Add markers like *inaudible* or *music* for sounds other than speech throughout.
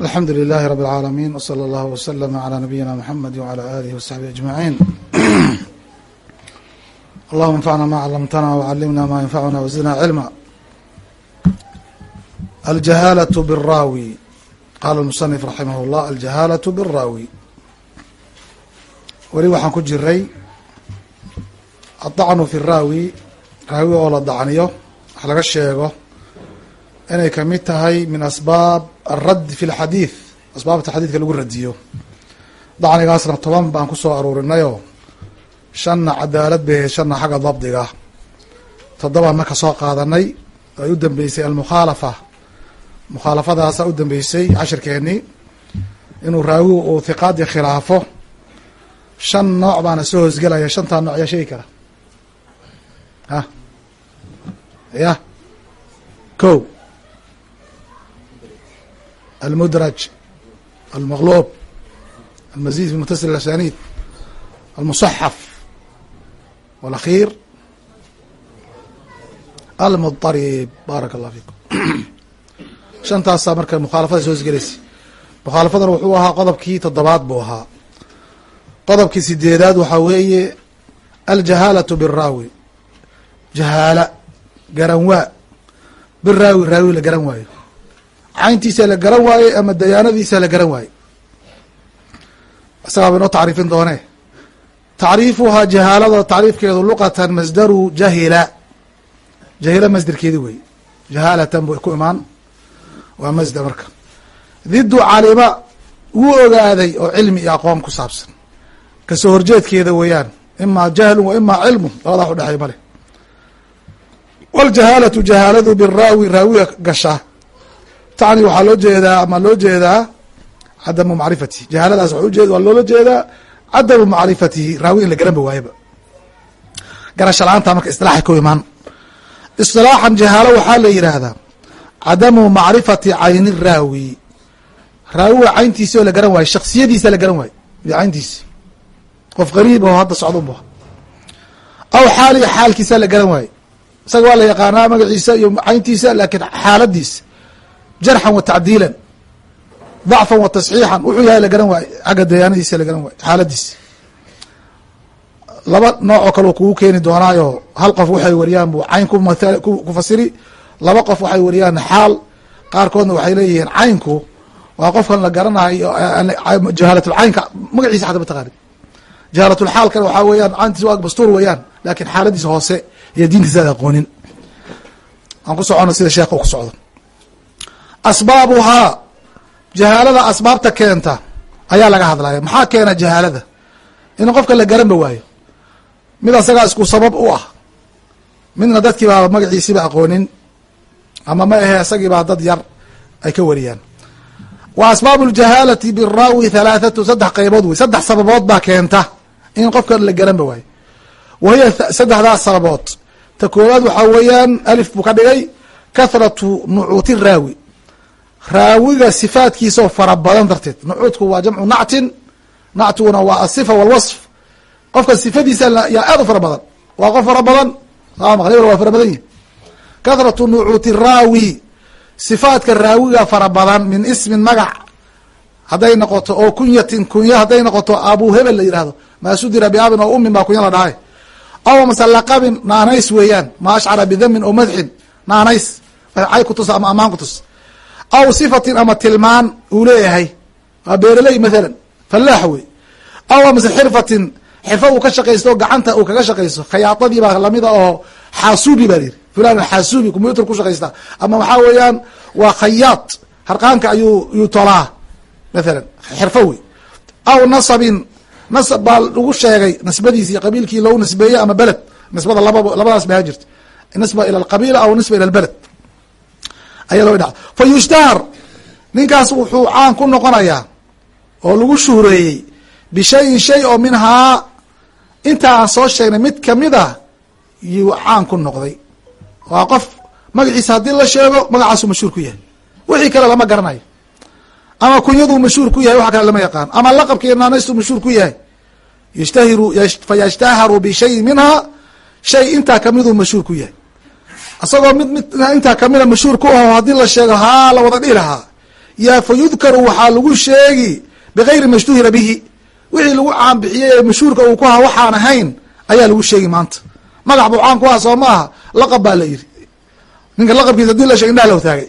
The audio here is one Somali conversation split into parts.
alxamdu lilahi rab اlcaalamiin wslى اllah wslm عlى nabiyina mxamedi wعlى alihi wsaxbihi aجmaعin *clears throat* allahuma anfacna ma calamtana wcalimna ma yanfacuna wzidna cilma aljahaalaة bالraawi qala اmusanif raximah اllah aljahaalaة bالraawi weli waxaan ku jiray aلdacnu fi الraawi raawi oo la dacniyo wax laga sheego inay ka mid tahay min asbaab alradd fi lxadiid asbaabta xadiidka lagu radiyo. Dacnigaasna toban baan ku soo aruurinayoo shanna cadaalad bay shanna xagga dabdiga. Toddobaan marka soo qaadanay ay u dambeysay almukhaalafa. Mukhaalafadaasa u dambeysay cashirkeennii inuu raawigu uu hiqaadii khilaafo. Shan nooc baana soo hoosgelaya shantaa nooc yaa sheegi kara. Ha? Ya? Ko almudraj almaqloob almazid fi mutasl asanid almusaxaf walakhir almudarib baaraka allah fiikum shantaasaa marka mukhaalafada soo sgelaysa mukhaalafadan wuxuu ahaa qodobkii toddobaad buu ahaa qodobkii sideedaad waxaa weeye aljahaalatu biraawi jahaala garan waa biraawi raawi la garan waayo cayntiisa la garan waaye ama dayaanadiisa la garan waaye. Isagaa ba inoo tacriifin doone tacriifuhaa jahaalada tacriifkeedu luqatan masdaru jahila. Jahila masderkeedi wey jahaalatan bu ku imaan. Waa masder marka. Didu calima wuu ogaaday oo cilmi iyo aqoon ku saabsan. Kasoo horjeedkeeda weeyaan imaa jahlun wa imaa cilmu labadaa wax udhexeey male waljahaalatu jahaaladu biraawi raawiga gasha tacni waxaa loo jeedaa ama loo jeedaa cadamu macrifatihi. Jahaaladaas waa ujeed waa loola jeedaa cadamu macrifatihi. Raawi in la garanba waayaba. Garasha la'aanta marka isilaaxay ku imaan. Isilaaxan jahaalo waxaa la yidhaahdaa cadamu macrifati cayni raawi. Raawiga cayntiisi oo la garan waayo shaksiyadiisa la garan waayo. Iyo cayntiisi. Qof qariib oo hadda socda bu aw xaaliga xaalkiisa la garan waayo. Isaga waa la yaqaanaa magaciisa iyo cayntiisa laakiin xaaladiisa jarxan wa tacdiilan dacfan wa wuxuu yahay la garan waayo xagga dayaanadiisa la garan waayo xaaladiisa laba nooc oo kale u kugu keeni doonaayo hal qof waxay wariyaan bu cayn ku fasiri laba qof waxay wariyaan xaal qaarkoodna waxay leeyihiin caynku waa qofkan la garanayo jahaalatulcaynka magaciisa xata mataqaanid jahaalatulxaalkana waxaa weeyaan cayntiis waa bastuur weeyaan laakiin xaaladiisa hoose iyo diintiisa ad aqoonin. Aan ku socono sida sheekha u ku socdo asbaabuhaa jahaalada asbaabta keenta ayaa laga hadlaya maxaa keena jahaalada? In qofka la garanba waayo. Mid asagaa isku sabab u ah. Midna dadkii baa magaciisiiba aqoonin ama ma ahe isagiibaa dad yar ay ka wariyaan. Wa asbaabu ljahaalati biraawi halaathatu saddex qaybood wey. Saddex sababood baa keenta in qofka la garanba waayo. Wa hiya saddexdaas sababood. Ta koowaad waxaa weeyaan alif buu ka dhigay kathratu nucuuti raawi raawiga sifaadkiisaoo fara badan darteed. Nucuudku waa jamcu nactin. Nactuguna waa asifa walwasf qofka sifadiisa yaa aad u fara badan. Waa qof fara badan. Maqlibal waa fara badan yihi kathratu nucuuti raawi. Sifaadka raawiga fara badan min ismin magac. Hadday noqoto oo kunyatin kunya hadday noqoto abu hebel la yihahdo maa sudira biabin oo umin baa kunya la dhahay. Aw mase laqabin naanays weeyaan. Ma ashcara bidamin oo madxin. Naanays. Cay kutus ama amaan kutus aw sifatin ama tilmaan uu leeyahay waa beereley mathalan fallaax wey aw amase xirfatin xirfa uu ka shaqaysto gacanta uu kaga shaqaysto khayaadadii baa lamida oo xaasuubi baa layidhi fulan xaasuubi combyuter ku shaqaysta ama waxaa weeyaan waa khayaad harqaanka ayuu yuu tolaa mathalan xirfo wey aw nasabin nasab baa lagu sheegay nisbadiisi iyo qabiilkii lou nisbeeyey ama beled nisbada laba labadaas ba ha jirta nisba ila alqabiila aw nisba ila albeled ayaa loo dha fa yushtahar ninkaas wuxuu caan ku noqonayaa oo lagu shuhreeyey bishayin shay oo minhaa inta aan soo sheegnay mid ka mid a yuu caan ku noqday. Waa qof magaciisa haddii la sheego magacaasuu mashhuur ku yahay. Wixii kale lama garanayo. Ama kunyaduu mashhuur ku yahay wax kale lama yaqaan. Ama laqabkii naanaystuu mashhuur ku yahay. Yashtahiru fa yashtaharu bishayin minhaa shay intaa kamiduu mashhuur ku yahay isagoo mid mid intaa kamida mashhuur ku aho haddii la sheego haa la wada dhihi lahaa. Yaa fa yudkaru waxaa lagu sheegi bigayri mashtuhira bihi. Wixii lagu caanbixiyey ee mashhuurka uu ku ahaa waxaan ahayn ayaa lagu sheegi maanta. Magac buu caan ku aha soo maaha laqab baa la yidhi. Ninka laqabkiisa haddii la sheeg indhaha loo taagay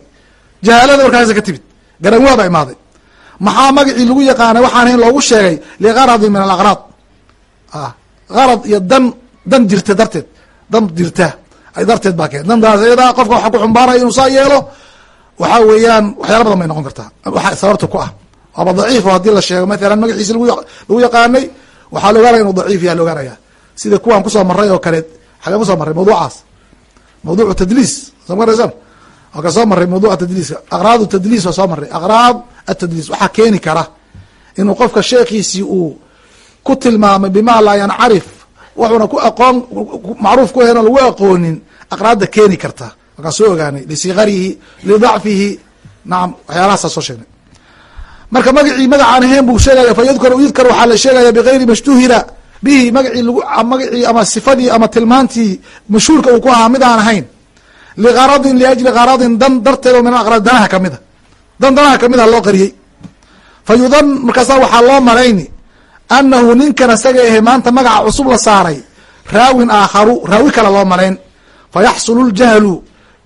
jahaalada warkaasa ka timid garanwaa baa imaaday. Maxaa magacii lagu yaqaanay waxaan ahayn loogu sheegay ligaradin min alaqraad garad iyo dan dan jirta darteed dan jirta darteed baa keen. Dantaas iyada qofka waxa ku xumbaanaya inuu saa yeelo waxaa weeyaan waxyaala badan bay noqon kartaa. Sababta ku ah. Waaba daciifo haddii la sheego mathalan magaciisa lagu yaqaanay waxaa la ogaanaya inuu daciif yaha la ogaanaya sida kuwaan ku soo maray oo kale xagee ku soo maray mawduucaas. Mawduucu tadliis soo maraysaan waa ka soo maray mawduuca tadliiska aqraad tadliis waa soo maray aqraad atadliis waxaa keeni kara inuu qofka sheekiisii uu ku tilmaamay bima laa yancarif wuxuuna ku aqoon macruuf ku ahayn oo lagu aqoonin aqraadda keeni karta. Markaan soo ogaanay lisigarihi lidacfihi nacam waxyaalahaasa soo sheegnay. Marka magacii magacaan ahayn buu sheegaya fa yudkar yudkar waxaa la sheegaya bigayri mashtuhira bihi magacii lagu magacii ama sifadii ama tilmaantii mashhuurka uu ku ahaa mid aan ahayn. Ligaradin liajli garadin dan darteed oo min aqraad danaha kamida dan danaha kamida loo qariyey. Fa yudan markaasa waxaa loo malayni anahu ninkan isaga ahe maanta magaca cusub la saaray raawin aakharu raawi kale loo malayn fa yaxsulu ljahlu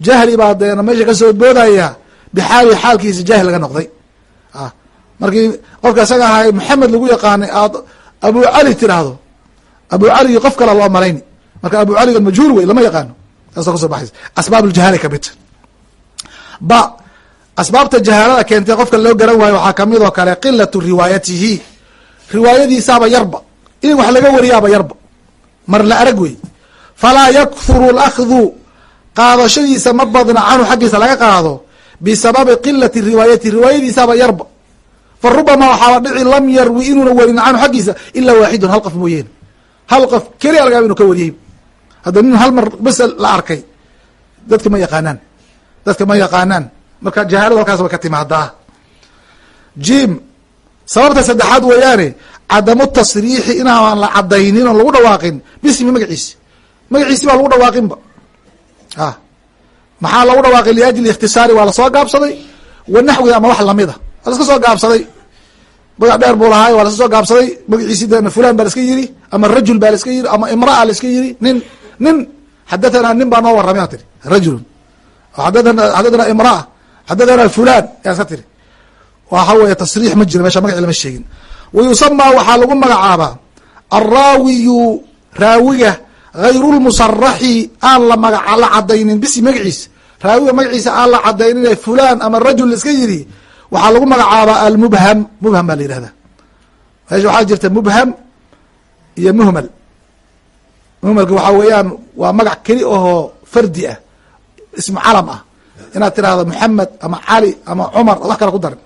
jahli baa deena meesha ka soo boodaya bixaali xaalkiisa jahli laga noqday. Markii qofka isaga ahay maxamed lagu yaqaanay aad abu cali tiraahdo. Abu caligi qof kale loo malayni marka abu caliga majhuul wey lama yaqaano. Saasa ku soo baxaysa. Asbaab ljahaala kamidta ba asbaabta jahaalada keentay qofka loo garan waayo waxaa ka mid oo kale qilatu riwaayatihi riwaayadiisaaba yarba. In wax laga wariyaaba yarba. Mar la arag wey. Falaa yakthuru اlakhdu qaadashadiisa ma badna canhu xaggiisa laga qaado bisababi qilati riwaayati. Riwaayadiisaaba yarba. Fa rubama waxaaba dhici lam yarwi inuuna warin canhu xaggiisa ilaa waaxidun hal qof mooyeene hal qof keliya lagaaba inu ka wariyey. Hadda nin hal mar bes la arkay. Dadka ma yaqaanaan. Dadka ma yaqaanaan. Marka jahaaladu halkaas way ka timaadaa jim sababta saddexaad weeyaane cadamu tasriixi inaan la cadaynin oon lagu dhawaaqin. Bismi magaciisi magaciisi baa lagu dhawaaqinba a maxaa lagu dhawaaqay liajli ikhtisaari waa la soo gaabsaday. Wa ama wax la mid a waa laska soo gaabsaday. Magac dheer buu lahaay waa laska soo gaabsaday. Magaciisi de fulan baa laska yiri ama rajul baa laska yiri ama imraa laska yiri nin nin xadathana nin baa noo warramay a tiri rajulun. Xadathana imraa xadathana fulan yaa iska tiri waxa weeye tasriix ma jiro meesha magaci lama sheegin. Wa waxaa lagu magacaabaa alraawiyu raawiga hayru lmusaraxi aan la magaca la cadaynin bisi magaciisa raawiga magaciisa aan la cadaynin fulan ama rajul iska yidhi waxaa lagu magacaabaa almubham. Mubham baa la yihahdaa meesha waxaa jirta mubham iyo muhmal. Muhmalka waxaa weeyaan waa magac keli ahoo fardi ah ismu calam ah. Inaad tirahdo maxamed ama cali ama cumar wax kale ku darin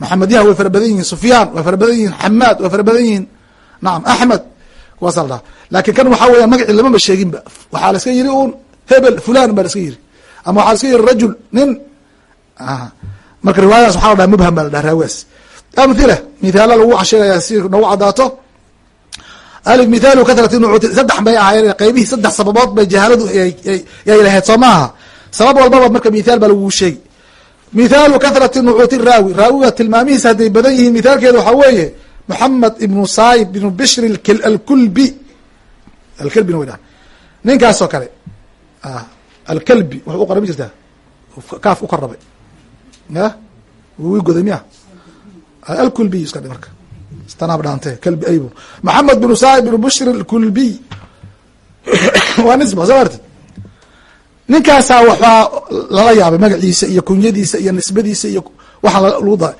maxamedyaha way fara badan yihiin sufyaan way fara badan yihiin xamaad way fara badan yihiin nacam axmed kuwaasa la laakiin kan waxaa weya magacii lamaba sheeginba waxaa la iska yiri un hebel fulan baa la iska yiri. Ama waxaa la iska yiri rajul nin marka riwaayadaas waxaa la dhaha mubham baa la dhaha raawigaas amhila mithaala lagu sheegaya si nagu cadaato. Alif mithaalu kathrati nucuuti saddex bay ahaayeen qeybihii saddex sababood bay jahaaladu yay lahayd soo maaha. Sabab walbaba marka mithaal baa lagu sheegi mithaalu kathrati nucuuti raawi. Raawiga tilmaamihiisa hadday badan yihiin. Mithaalkeeda waxaa weeye moxamed ibnu saib ibnu bishr alkulbi. Alkelbina way dhaha ninkaas oo kale alkelbi wuxuu u qoray ma jirtaa? Kaaf u korrabay ya? Wi goday miya alkulbiy iska dhi marka. Istanaab dhaante kelbi aybu moxamed binu saib binu bishr alkulbiy waa nisba soo marti ninkaasaa waxaa lala yaabay magaciisa iyo kunyadiisa iyo nisbadiisa iyo waxaa lagu daray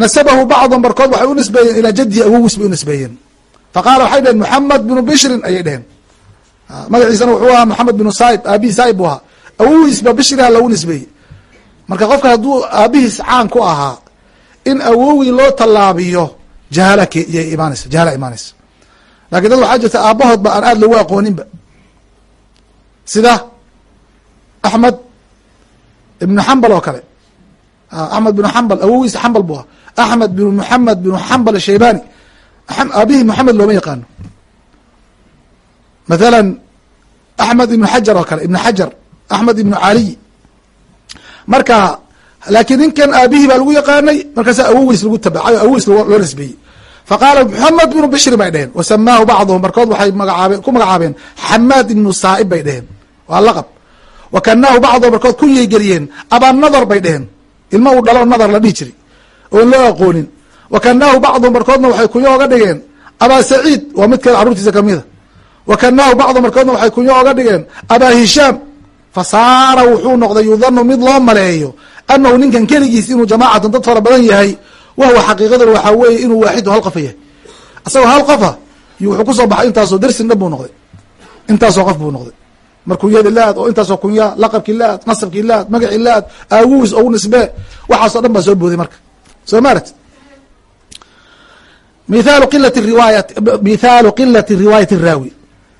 nasabahu bacdun barkood waxay u nisbeeyeen ilaa jadihi awowis bay u nisbeeyeen. Faqaala waxay dheheen moxamed binu bishrin ayay dheheen magaciisana wuxuu ahaa moxamed binu saib aabihi saib buu ahaa. Awowiisba bishriha lagu nisbeeyey. Marka qofka hadduu aabihiis caan ku ahaa in awowii loo tallaabiyo jahala yay imaanaysa jahala imaanaysa. Lakin dad waxaa jirta aabahoodba aan aada lagu aqooninba. Sida axmed ibnu xambal oo kale. Axmed binu xambal awogiis xambal buu ahaa. Axmed binu moxamed binu xambal ashaybani aabihii moxamed looma yaqaano. Mathalan axmed ibnu xajar oo kale ibnu xajar axmed ibnu caliy marka laakiin ninkan aabihii baa lagu yaqaanay markaasa awoweys lagu tabacay o awoweys loo nisbeeyey faqaala moxamed bnu bishri bay dheheen wasamaahu bacduhum barkood waxay magacaabeen ku magacaabeen xamaad ibnu saa'ib bay dheheen waa laqab wa kanaahu bacduhum barkood kunyay geliyeen abaa nadar bay dheheen ilma uu dhalo nadar la dhihi jiri oon loo aqoonin. Wa kanaahu bacduhum barkoodna waxay kunyo oga dhigeen abaa saciid waa mid kale carruurtiisa kamida wa kanaahu bacduhum barkoodna waxay kunyo oga dhigeen abaa hishaam fa saara wuxuu noqday yudanu mid loo maleeyo anahu ninkan keligiis inuu jamaacatan dad fara badan yahay wahwa xaqiiqadan waxaa weeye inuu waaxidu hal qofa yahay. Asagoo hal qofa wuxuu ku soo baxay intaasoo dersin dhan buu noqday. Intaasoo qof buu noqday mar kunyadi laad oo intaasoo kunya laqabkii laad nasabkii laad magacii laad aawuus ou nisbee waxaasoo dhan baa soo booday marka. Soo maarat mithaalu qilati riwaayat mithaalu qilati riwaayati raawi.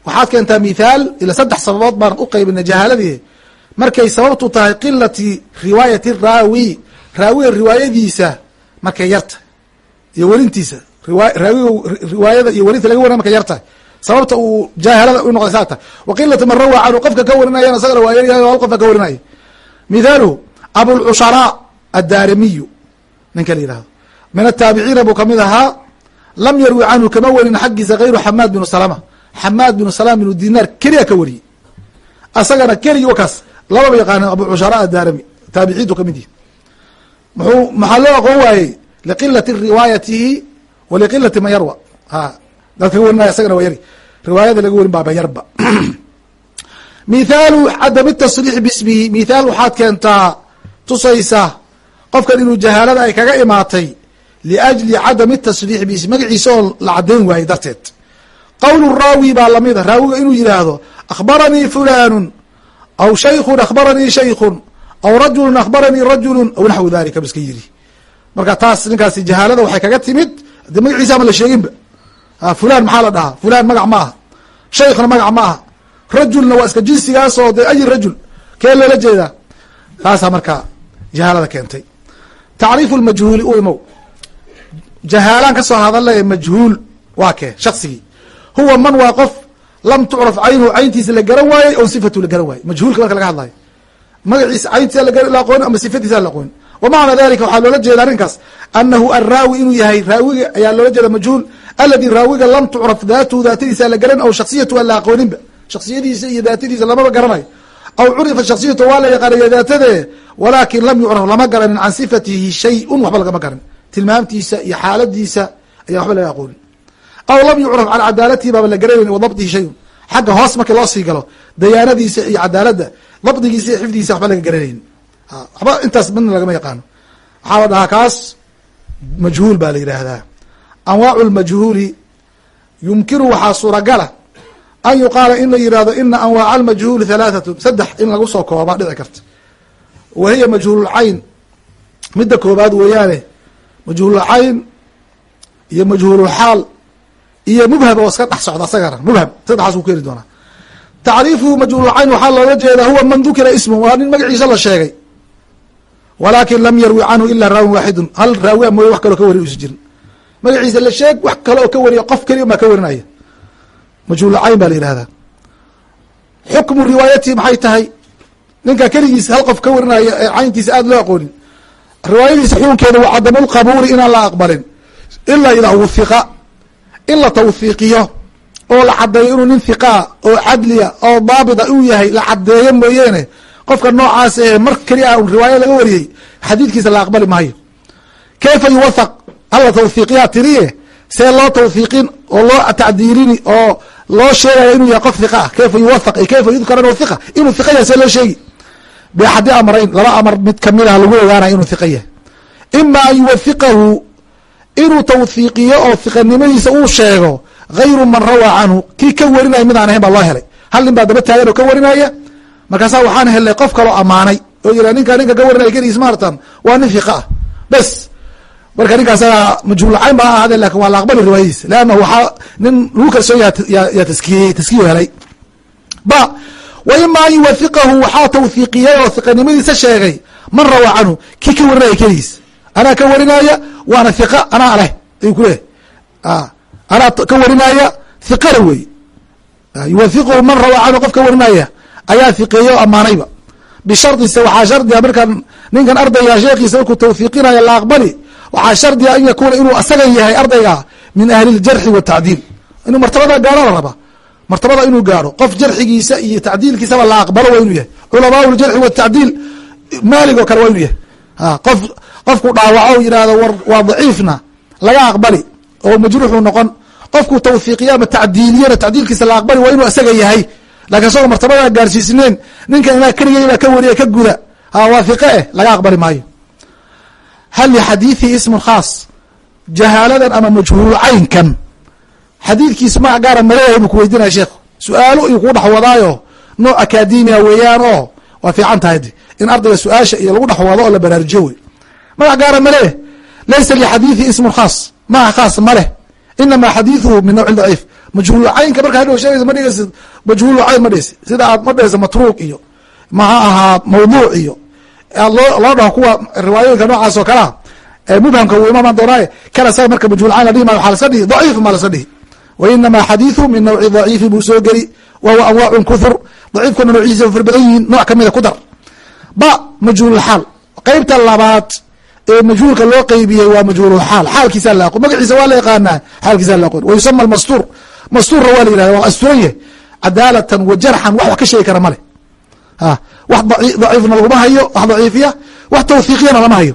Waxaad keentaa mithaal ila saddex sababood baan u qaybinay jahaaladii markay sababtu tahay qilati riwaayati raawi raawiga riwaayadiisa markay yarta iyo werintiisa raawiga riwaayada iyo werinta laga warinay markay yartahay sababta uu jaahalada u noqday saa tahay wa qilati man rawa canhu qofka ka warinayana isagana waa yaryahay o hal qofka ka warinaya mithaaluhu abulcusharaa addaarimiyu ninka la yihahdo min ataabiciina buu ka mid ahaa lam yarwi canhu kama warin xaggiisa gayru xamaad binu salama. Xamaad binu salam binu dinaar keliya ka wariyey. Asagana keligii wakaas lababa yaqaana abucushara addaarami taabiciintu ka mid yihi muxuu maxaa loo aqoon waayey? Liqilati riwaayatihi wa man yarwa. Ha dadka ka warinaya isagana waa yari. Riwaayada laga warin baaba yarba. *clears throat* Mithaalu cadami tasriix bismihi mithaal waxaad keentaa tusaysa qofkan inuu jahaalada ay kaga imaatay liajli cadami tasriix bismi magaciisa oo la caddayn waayey darteed. Qowl raawi baa lamida raawiga inuu yidhaahdo akhbaranii fulanu aw shaykun akhbaranii shaykun aw rajulun akhbaranii rajulun aw naxwu dalika ba iska yiri marka taas ninkaasi jahaalada waxay kaga timid de magaciisa ama la sheeginba fulan maxaa la dhahaa? Fulan magac ma aha shaykhna magac ma aha rajulna waa iska jinsigaasoo de ayi rajul? Kee loola jeedaa taasaa marka jahaalada keentay. Tacriifu lmajhuuli u imow. Jahaalaan ka soo hadalaya majhuul waa kee shaksigii huwa man waa qof lam tucraf caynuhu cayntiisa la garan waayey on sifatu la garan waayey. Majhuulka marka laga hadlayo magaciisa cayntiisa la aqoonin ama sifatiisa la aqoonin wa macna dalika waxaa loola jeeda arrinkaas. Anahu araawi inuu yahay raawiga ayaa loola jeeda majhuul aladi raawiga lam tucraf daatuhu daatadiisa la garan aw shaksiyatu aan la aqooninba. Shaksiyadiisa iyo daatadiisa lamaba garanayo aw curifa shaksiyatu waa la yaqaanaya daatadee walaakin lam yucraf lama garanin can sifatihi shay-un waxba lagama garan tilmaamtiisa iyo xaaladiisa ayaa waxba laga aqoonin aw lam yucraf can cadaalatihi baaba la garanayn wa shayun. Xagga hoos markii loo sii galo dayaanadiisa iyo cadaaladda dabdigiisa iyo xifdigiisa waxba laga garanayn waxba intaas midna lagama yaqaano. Waxaa dhahaa kaas majhuul baa la yidhaahdaa anwaacu lmajhuuli yumkinu waxaa suuragala an yuqaala in la yihahdo ina anwaaca almajhuuli halaathatu saddex in lagu soo koobaa dhici karta wa hiya majhuululcayn midda koobaad weeyaane majhuululcayn iyo majhuululxaal iyo mubham oo iska dhex socda asagana mubham saddexaas ku keeni doonaa tacriifuhu majhuululcayn waxaa looga jeedaa huwa man dukira ismu waa nin magaciisa la sheegay walaakin lam yarwi canhu ilaa raawin waaxidun hal raawi mooye wax kaloo ka wariy usa jirin magaciisa la sheeg wax kale oo ka wariya qof keliya maa ka warinaya majhuululcayn baa la yihahdaa xukmu riwaayatihi maxay tahay? Ninka keligiis hal qof ka warinaya ee cayntiisa aada loo aqoonin. Riwaayadiisa xukunkeeda waa cadamu lqabuuli inaan la aqbalin. Ilaa idaa wufiqa in la tawfiiqiyo oo la cadeeyo inuu nin hiqaa oo cadliya oo daabita uu yahay la cadeeyo mooyeene qofka noocaas ee mar keliya un riwaaya laga wariyey xadiidkiisa la aqbali maayo. Kayfa yuwafaq hala tawfiiqiyaa tiriye see loo tawfiiqin oo loo tacdiilini oo loo sheegaya inuu yahay qof hiqa ah kayfa yuwafaq kayfa yudkar inuu hiqa inuu hiqa yahay see loo sheegi. Biaxadi amrayn laba amar mid ka mid ah lagu ogaanaya inuu hiqa yahay. Ima an yuwafiqahu inuu tawfiiqiyo oo hiqanimadiisa uu sheego gayru man rawaa canhu kii ka warinaya mid aan ahayn baa loo helay. Hal nin baa daba taagan oo ka warinaya? Markaasaa waxaan helnay qof kaloo ammaanay oo yira ninka ninka ka warinaya keligiis maartan waa nin hiqa ah bes marka ninkaasaga majhuulcayn ba ha ahaadee laakiin waa la aqbali riwaayadiisa. Leannahu waxaa nin lagu kalsoon yaa taskiyey taskiyo helay. Ba wa ima an yuwafiqahu waxaa tawfiiqiyey oo hiqanimadiisa sheegay man rawaa canhu kii ka warinaya keligiis. Anaa ka warinaya waana hiqa anaa leh ayuu kuleeyahy anaa ka warinaya hiqana wey yuwafiquhu man rawaa canhu qof warinaya ayaa hiqeeye oo ammaanayba bishardise waxaa shardiga markaan ninkan ardayga sheekiisa markuu tawfiiqinayo la aqbali waxaa shardiga an yakuuna inuu asagan yahay ardayga min ahli ljarxi watacdiil inuu martabada gaaro la rabaa martabada inuu gaaro. Qof jarxigiisa iyo tacdiilkiisaba la aqbalo waa yahay. Culamaa ljarxi watacdiil maalig kale waa inuu yahay. Qof qofku dhaawaco yihahdo waa daciifna laga aqbali oo majruuxu noqon. Qofku tawfiiqiya ama tacdiiliyana tacdiilkiisa la aqbali waa inuu asaga yahay. Lakin isagoo martabada gaarsiisneen ninkan inaa keligay baa ka wariya ka guda waafiqe eh laga aqbali maayo hal lixadiiثihi ismun khaas jahaaladan ama majhuulcaynkan xadiidkiisa magac gaara maleeyahay buu kuweydinaya sheekh su-aalo iyuu kuu dhex wadaayo nooc akademiya weeyaan oo waa fiican tahay in ardayga su-aasha iyo lagu dhex wado oo la baraarujiyo wey magac gaara maleh laysa lixadiiثihi ismun khaas magac khaas ma leh inama xadiiثuhu min nawci daciif majhuulcaynka marka hadhow sheegaysa ma dhigaysid majhuulcayn ma dhigaysid sida aad ma dhigaysa matruuq iyo maha ahaa mawduuc iyo loo dhaho kuwa riwaayooyinka noocaas oo kalea mubhamka wuu imamaan doonaaye kana saga marka majhuulcayn la dhihi maayo waxaa laska dhihi daciif ma laska dhihi wa inama xadiiثu min nawci daciifi buu soo geli wa huwa anwaacun kuthur daciifkuna noociisa far badan yihiin nooc kamida ku dar. Ba majhuulxaal qeybta labaad ee majhuulka loo qeybiyey waa majhuulxaal xaalkiisa la aqon magaciisa waa la yaqaanaa xaalkiisa la aqon wa yusama mastuur mastuurna waa la yihahda waa asturan yahay cadaalatan wa jarxan wax wax ka sheegi kara male wax daciifna laguma hayo wax daciifiya wax tawhiiqiyana lama hayo.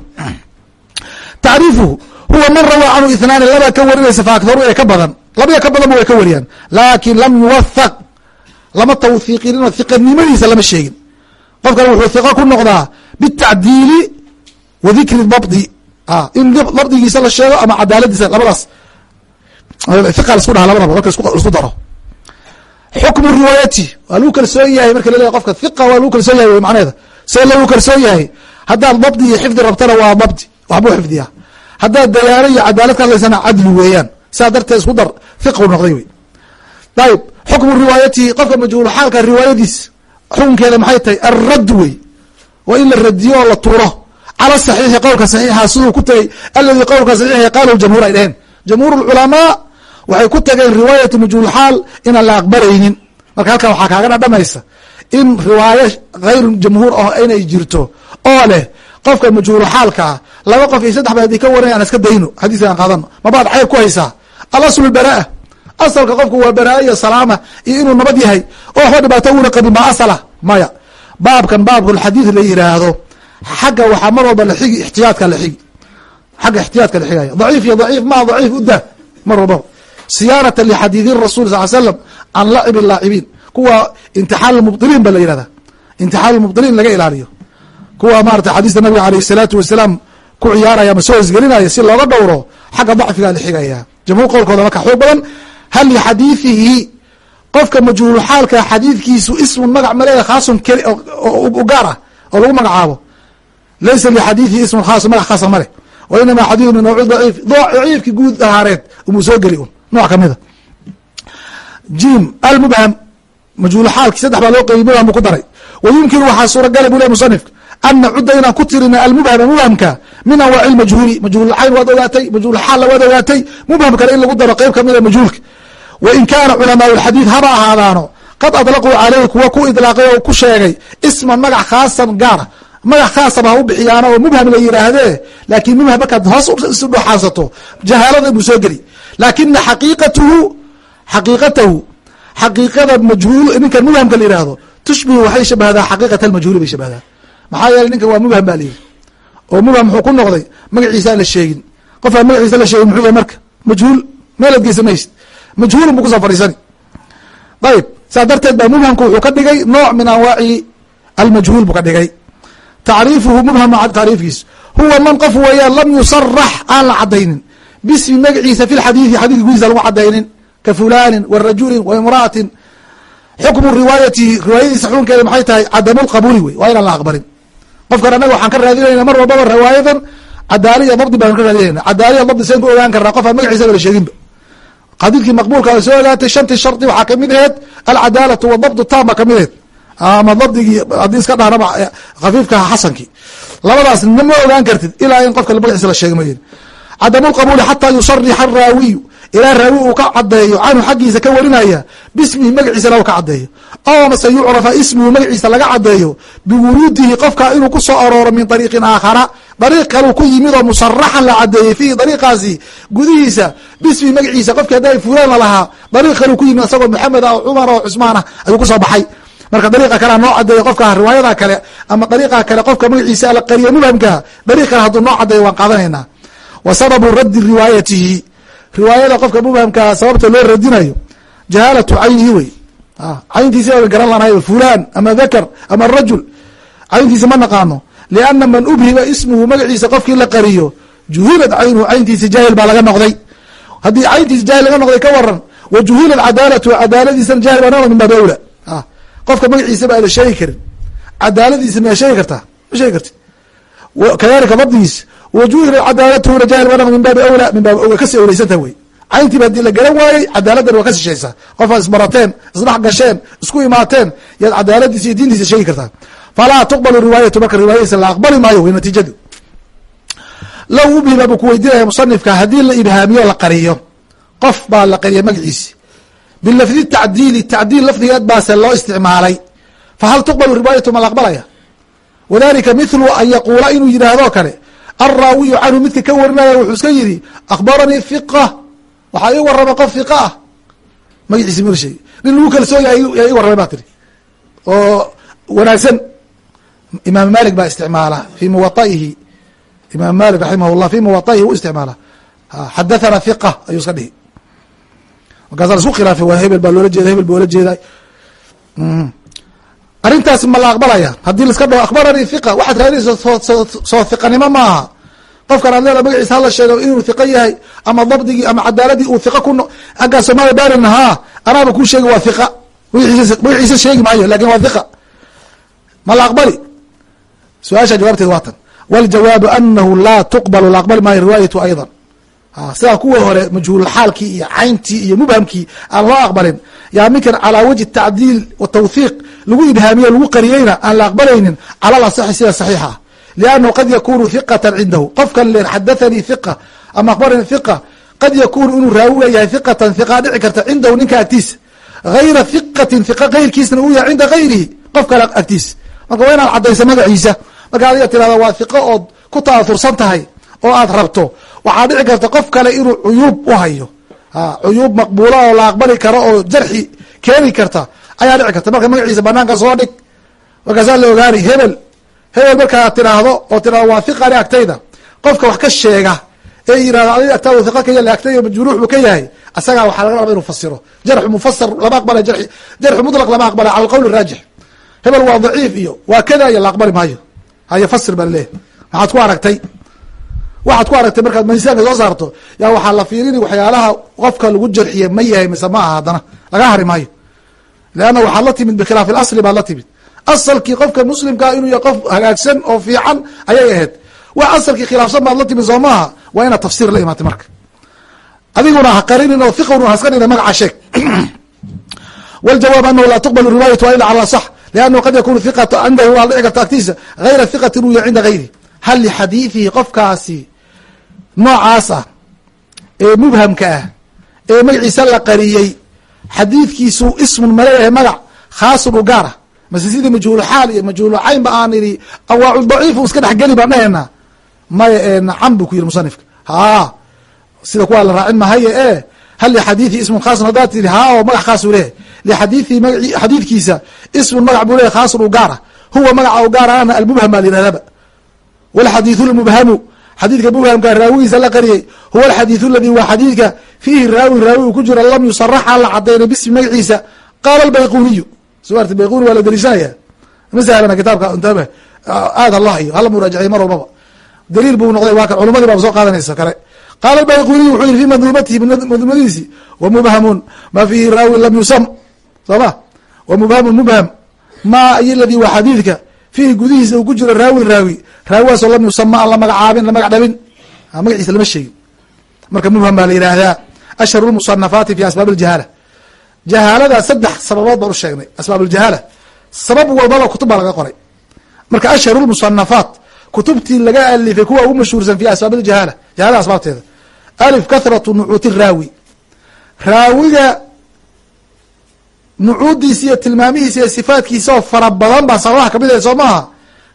Tacriifuhu huwa man rawaa canhu ithnaani laba ka warinaysa fa akharu ee ka badan. Labaya ka badanba way ka wariyaan. Laakin lam yuwahaq lama tawhiiqinin oo lama sheegin. Qofkan wuxuu hiqo ku noqdaa bitacdiili wa dikri dabdi. In dabdigiisa la sheego ama cadaaladiisa labadaas. Iqa lasku dhaha labadaba marka isku daro xukmu riwaayati. Waa lagu kalsoon yahay marka laleeyahy qofka hiqa waa lagu kalsoon yahay macnaheeda. See lagu kalsoon yahay. Haddaad dabdi iyo xifdi rabtana waa dabdi waxbuu xifdiyaa. Haddaad dayaano iyo cadaalad ka hadlaysana cadli weeyaan. Sidaa darteed isku dar fiqhu noqday wey. Ayib xukmu riwaayatihi qofka majhuul xaalka riwaayadiis xukunkeeda maxay tahay? Alradd wey. Waa in la radiyo oo la tuuro. Cala saxiixi qowlka saxiixa siduu ku tagay aladi qowlka saxiixi qaalahu jamhuur ay dheheen jamhuur culamaa waxay ku tageen riwaayatu majhuulxaal inaan la aqbalaynin. Marka halkan waxaa kaaga dhadhamaysa. In riwaayo hayr jamhuur ah inay jirto oo leh qofka majhuulxaalkaa laba qof iyo saddex ba haddii ka waranay aan iska dayno. Xadiiska aan qaadano mabaad xayb ku haysaa? Alaslu baraa asalka qofku waa baraa iyo salaama iyo inuu nabad yahay. Oo waxba dhibaato una qabin baa asala. Maya. Baabkan baabkulxadiid la yiraahdo. Xagga waxaa mar walba la xigi ixtiyaadka la xigi. Xagga ixtiyaadka la xigaya daciif iyo daciif maa daciif uda mar walbaba siyaanata lixadiidi rasul sal slam can lacibi laacibiin kuwa imtixaan mubdiliin ba la yihahda imtixaan mubdiliin laga ilaaliyo. Kuwa maarata xadiista nabiga aleyh salaatu wasalaam ku ciyaaraya ama soo hosgelinaya si looga dhowro xagga dacfigaa la xigaya. Jamhuur qowlkooda marka xoog badan. Hal lixadiidihi qofka majhuulxaalka xadiidkiisu ismun magac maleeda khaasun u gaar ah oo lagu magacaabo. Laysa lixadiidihi ismun khaasun magac khaasa male wa xadiidu min nawci daciif daciifki guud ahaareed umuu soo geli un nooc kamida jim almubham majhuulxaalki saddex baa loo qeybiy mubham buu ku daray. Wa yumkinu waxaa suuragala buu le musanifka an nacudda inaan ku tirina almubhama mubhamka min anwaaci lmajhuuli majhuulcayn waad ogaatay majhuulxaalla waad ogaatay. Mubham kale in lagu daro qeyb kamida majhuulka. Wain kaana culamaau lxadiid haba ahaadaano qad adlaquu caleyh kuwa ku idlaaqay oo ku sheegay isman magac khaasan gaara magac khaasaba ha u bixiyaano oo mubham la yihaahdee laakiin mubham markaad hoos isu dhoxaansato jahaalada buu soo geli laakina xaqiiqatuhu xaqiiqatahu xaqiiqada majhuul ninkan mubhamka la yihahdo tushbihu waxay shabahdaa xaqiiqata almajhuuli bay shabahdaa maxaa yeeley ninkan waa mubham ba layidhi oo mubham muxuu ku noqday magaciisa aan la sheegin qof magaciisa la sheegin muxuu yahay marka majhuul meelaad geysa maysid majhuulun buu ku soo fadhiisani ayib saa darteed baa mubhamku wuxuu ka dhigay nooc min anwaaci almajhuul buu ka dhigay tacriifuhu mubham tacriifkiis huwa man qof weeyaan lam yusarax aan la cadaynin bismi magaciisa fi lxadiidi xadidka gudiisa lagu cadaynin ka fulaanin wa rajulin wa imra'atin. Xukmu riwaayatihi riwaayadiisa xukunkeeda maxay tahay cadamu lqabuuli wey waa inaan la aqbalin. Qofkan annaga waxaan ka raadinayna mar walbaba riwaayadan cadaaliya dabdi baan ka raadinayna. Cadaaliya dabdi seen ku ogaan karnaa qof aan magaciisaba la sheeginba. Xadiidkii maqbuulka a soo ogaatay shantii shardi waxaa ka mid aheed alcadaalatu wadabdu tam ba ka mid aheed ama dabdigii haddii iska dhahnaba khafiifkaha xasankii. Labadaas ma ogaan kartid ilaa in qofka magaciisa la sheega mayin cadamu lqabuuli xataa yusarixa araawiyu ilaa raawi uu ka cadeeyo canhu xaggiisa ka warinaya bismihi magaciisana u ka cadeeyo aw mase yucrafa ismuhu magaciisa laga cadeeyo biwuruudihi qofka inuu ku soo arooro min dariiqin aakhara dariiq kaleu ku yimid oo musaraxan la cadeeyey fiihi dariiqaasi gudihiisa bismihi magaciisa qofki hadda fulaan la lahaa dariiq kaleu ku yimid isagoo maxamed ah cumar oo cusmaan ah ayuu ku soo baxay marka dariiqa kalea noo cadeeyo qofka riwaayada kale ama dariiqa kale qofka magaciisa la qariyo mubhamka dariiq kale hadduu noo cadeeyo waan qaadanaynaa wa sababu raddi riwaayatihi. Riwaayada qofka mubhamkaa sababta loo radinayo jahaalatu caynihi wey. Cayntiisa garan lanahay fulan ama dakar ama rajul. Cayntiisa ma naqaano lianna man ubhiba ismuhu magaciisa qofkii la qariyo juhilad caynuhu cayntiisa jaahil baa laga noqday. Haddii cayntiisa jaahil laga noqday ka waran wa juhilad cadaalatu cadaaladiisana jahil baa noqday min baabi awla qofka magaciisa ba ada sheegi karin. Cadaaladiisa miyaa sheegi kartaa? Ma sheegi karti kadalika dabdigiisa wa juhilad cadaalatuhuna jahil baa noqday min baabi awla min baabi awla ka sii awlaysanta wey cayntiiba haddii la garan waayey cadaaladdan waa ka sishaysaa qofaad isbarateen isdhex gasheen isku imaateen yaad cadaaladiisa iyo diintiisa sheegi kartaa falaa tuqbalu riwaayatu marka riwaayadiisa la aqbali maayo wey natiijadu low ubhima buu ku weydiinaya musanifka haddii la ibhaamiyo la qariyo qof baa la qariya magaciisi bilafdi tacdiili tacdiil lafdigeed baase loo isticmaalay fahal tuqbalu riwaayatu ma la aqbalaya wadalika mithlu an yaquula inuu yidhaahdo kale alraawiyu canhu midka ka warinaya wuxuu iska yidhi akhbaranii fiqa waxaa ii warramay qof fiqa ah. Magaciisi mala sheegi nin lagu kalsoon yahay yaa ii warramay baa tiri oo wanaagsan. Imaam malik baa isticmaala fi muwaaihi imaam malik raximah llah fi muwaaihi u isticmaala xadathana hiqa ayuu iska dhihi. Markaasa lasku khilaafay waa hebel baa loola jeeda hebel ba ola jeeda arrintaasi ma la aqbalaya. Haddii laiska dhaho akhbaranii hiqa waxaad raadinaysa soo hiqanimo maaha. Qofkan ad leeda magaciisa hala sheego inuu hiqo yahay ama dabdigii ama cadaaladii uu hiqa ku aggaa somalia barin haa anaaba kuu sheegi waa hiqa magaciisa sheegi maayo laakiin waa hiqa ma la aqbali? Su'aasha jawaabteed waa tan. Waljawaabu anahu laa tuqbalu la aqbali maayo riwaayatu ayضa sidaa kuwa hore majhuulxaalkii iyo cayntii iyo mubhamkii aan loo aqbalin. Yaa minkan calaa wajhi tacdiil watawhiiq lagu ibhaamiyo lagu qariyeyna aan la aqbalaynin cala laصxi sida saxiixa. Ah liannahu qad yakunu hiqata cindahu. Qofkan leen xadathanii hiqa ama akhbaranii hiqa qad yakunu inuu raawiga yahay hiqatan hiqa dhici karta cindahu ninka agtiisa hayra hiqatin hiqa keyrkiisna uu yahay cinda gayrihi qof kale agtiisa marka waa inaad caddaysa magaciisa. Marka adiga tirahda waa hiqo ood ku ta'aursan tahay oo aad rabto. Waxaa dhici karta qof kale inuu cuyuub u hayo. Cuyuub maqbuula oo la aqbali karo oo jarxi keeni karta ayaa dhici karta. Marka magaciisa banaanka soo dhig markaasaa la ogaani hebel hebel markaa tiraahdo oo tirahdo waa hiqani agtayda. Qofka wax ka sheega ee yiraahdo adiga agtaada hiqa ka yal agtayda majruux buu ka yahay asagaa waxaa laga raba inuu fasiro jarxu mufasar lama aqbala jarxu mutlaq lama aqbala cala alqowl raajix. Hebel waa daciif iyo waa kada iyo la aqbali maayo. Haye fasir baa laleeyahy maxaad ku aragtay. Waxaad ku aragtay markaad miisaanka soo saarto yaa waxaa la fiirini waxyaalaha qofka lagu jarxiye ma yahay mise ma aha haddana. Laga hari maayo leanna waxaad la timid bikhilaaf ilasli baad la timid asalkii qofka muslimkaa inuu yahay qof hagaagsan oo fiican ayay ahayd wax asalkii khilaafsan baad la timid soo waa inaad tafsiir la imaatay marka adiguna ha qarinin oo hiqun haska dhina magaca sheeg wljawaab anahu laa tuqbal riwaayatu ila cala sax liannahu qad yakunu hiqatu cindahu waa dhici karta agtiisa hayra hiqati inuu yahay cinda gayri hal lixadiidihi qofkaasi noocaas ah ee mubhamka ah ee magaciisa la qariyey xadiidkiisu ismun maleeyahay magac khaasun u gaar ah mase sidii majhuulxaal iyo majhuulcayn ba aan idhi awaacu daciif iska dhexgeli baan dhahaynaa maya ee nacam buu ku yidhi musanifka haa sida kuwaa la raacin mahaye ee hal lixadiidihi ismun khaasun haddaad tidhi haa oo magac khaas uu leeyahay lixadiidihi ma xadiidkiisa ismun magac buu leeyahy khaasun u gaar ah huwa magaca u gaar ahna almubham baa la yidhahdaba wاlxadiiثu lmubhamu xadiidka mubhamka raawigiisa la qariyey huwa alxadiiثu aladi waa xadiidka fiihi raawi raawi uu ku jiro lam yusarax aan la cadaynay bismi magaciisa qaala bayquniyu suwarta bayquni waa la deliishanaya ma sahlana kitaabka ntaba aad allah iyo hala muraajacay mar walbaba daliil buu noqday waa kan culumadii baa soo qaadanaysa kale qaala bayquniyu wuxuu yihi fi madmumatihi madmumadiisi wa mubhamun ma fiihi raawi lam yusam soo ma wa mubhamun mubham ma iyo ladi waa xadiidka fiihi gudihiisa uu ku jiro raawin raawi raawigaasoo lam yusama aan la magacaabin la magac dhabin magaciisa lama sheegin marka mubham baa la yidhaahdaa ashharu lmusanafaati fi asbaab aljahaala jahaalada saddex sababood baan u sheegnay asbaab aljahaala sabab walbaba kutub baa laga qoray marka ashharu lmusanafaat kutubtii laga alifay kuwa ugu mashhuursan fi asbaab aljahaala jahalada asbaabteeda alif kathratu nucuuti raawi raawiga nucuudiisa iyo tilmaamihiisa iyo sifaatkiisa oo fara badan baa sababaha ka mid ah soo maaha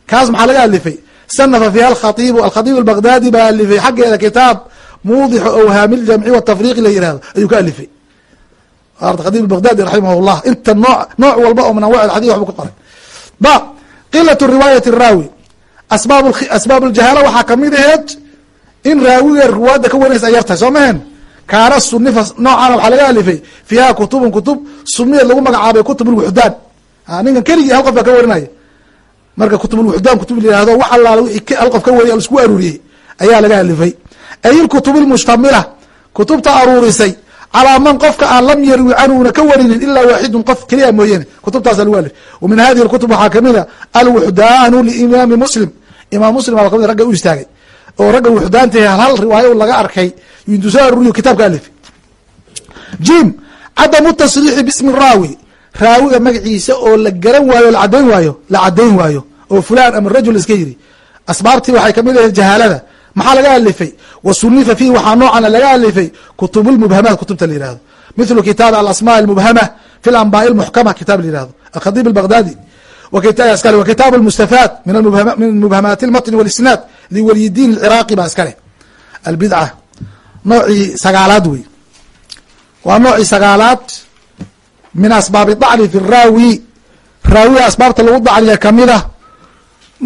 kaas maxaa laga alifay sanafa fiiha alkhaibu alkhatiib albaghdadi baa alifay xaggeeda kitaab muudixu awhaami ljamci watafriqi la yihahdo ayuu ka alifay khatiib baghdadi raximah llah inta noo nooc walba oo min anwac alxadis waxbuu ka qoray ba qilat riwaayati raawi asbaab asbaab ljahaala waxaa ka mid aheed in raawiga ruwaadda ka warinaysa ay yartahay soo maheen kaana sunifa noocaana waxaa laga alifay fiiha kutubun kutub sumiyad lagu magacaabay kutub lwuxdaan ninkan keligii hal baa ka warinaya marka kutub lwuxdaan kutub layihahdo wax allaala wixii hal ka wariya la isku aruuriyey ayaa laga alifay ay ilkutub lmushtamila kutubta aruurisay calaa man qofka aan lam yarwi canhuna ka warinin ilaa waaxidun qof keliya mooyeene kutubtaasa lagu alif wa min hadihi اkutub waxaa kamida alwuxdaanu liimaami muslim. Imaam muslim aa ka mid ragga u istaagay. Oo ragga wuxdaantahe hal riwaayo laga arkay intuu soo aruriyo kitaabka alif. Jim cadamu tasriixi bismi raawi. Raawiga magaciisa oo la garan waayo la cadayn waayo la cadayn waayo. Oo fulan ama rajul iska yiri asbaabtii waxay ka mid ahayd jahaalada maxaa laga alifay? Wa sunifa fiih waxaa noocana laga alifay? Kutub lmubhamaat kutubta la yihahdo mithlu kitaab alasma almubhama fi lanbaai lmuxkama kitaab la yihahdo alkhadib albaghdadi. Skale wa kitaab almustafaad min mubhamaati lmatni walisnaad liwalyidiin alciraaqi baa iska albidca noocii sagaalaad wey. Waa noocii sagaalaad min asbaabi dacni fi raawi. Raawiga asbaabta lagu dacniya kamida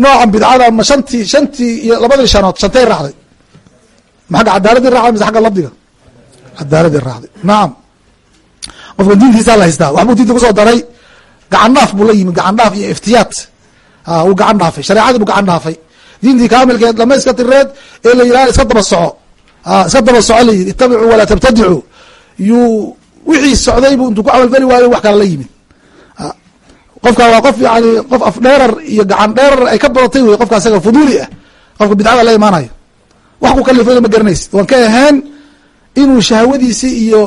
noocan bidcada ma shantii shantii iyo labadii shanood shantay raacday. Ma agga cadaaladii raacday mise agga labdiga? Cadaaladii raacday. Nacam qofkan diintiisaa la haystaa. Waxbuu diinta ku soo daray. Gacan dhaaf buu la yimid. Gacan dhaaf iyo iftiyaat. Wuu gacan dhaafay. Shareecadii buu gacan dhaafay. Diintii kaamilkeed lama iska tireed ee la yihah iska daba soco. Iska daba soco la yidhi. Itabicuu walaa tabtadicuu yuu wixii socday buu intuu ku camalfali waayo wax kala la yimid qofka waa qof yani qof afdheerar iyo gacan dheerar ay ka badatay wey qofka asaga fuduuli ah. Qofka bidcada la imaanayo. Wax ku kalifayna ma garanaysid waan ka ahayn inuu shahwadiisi iyo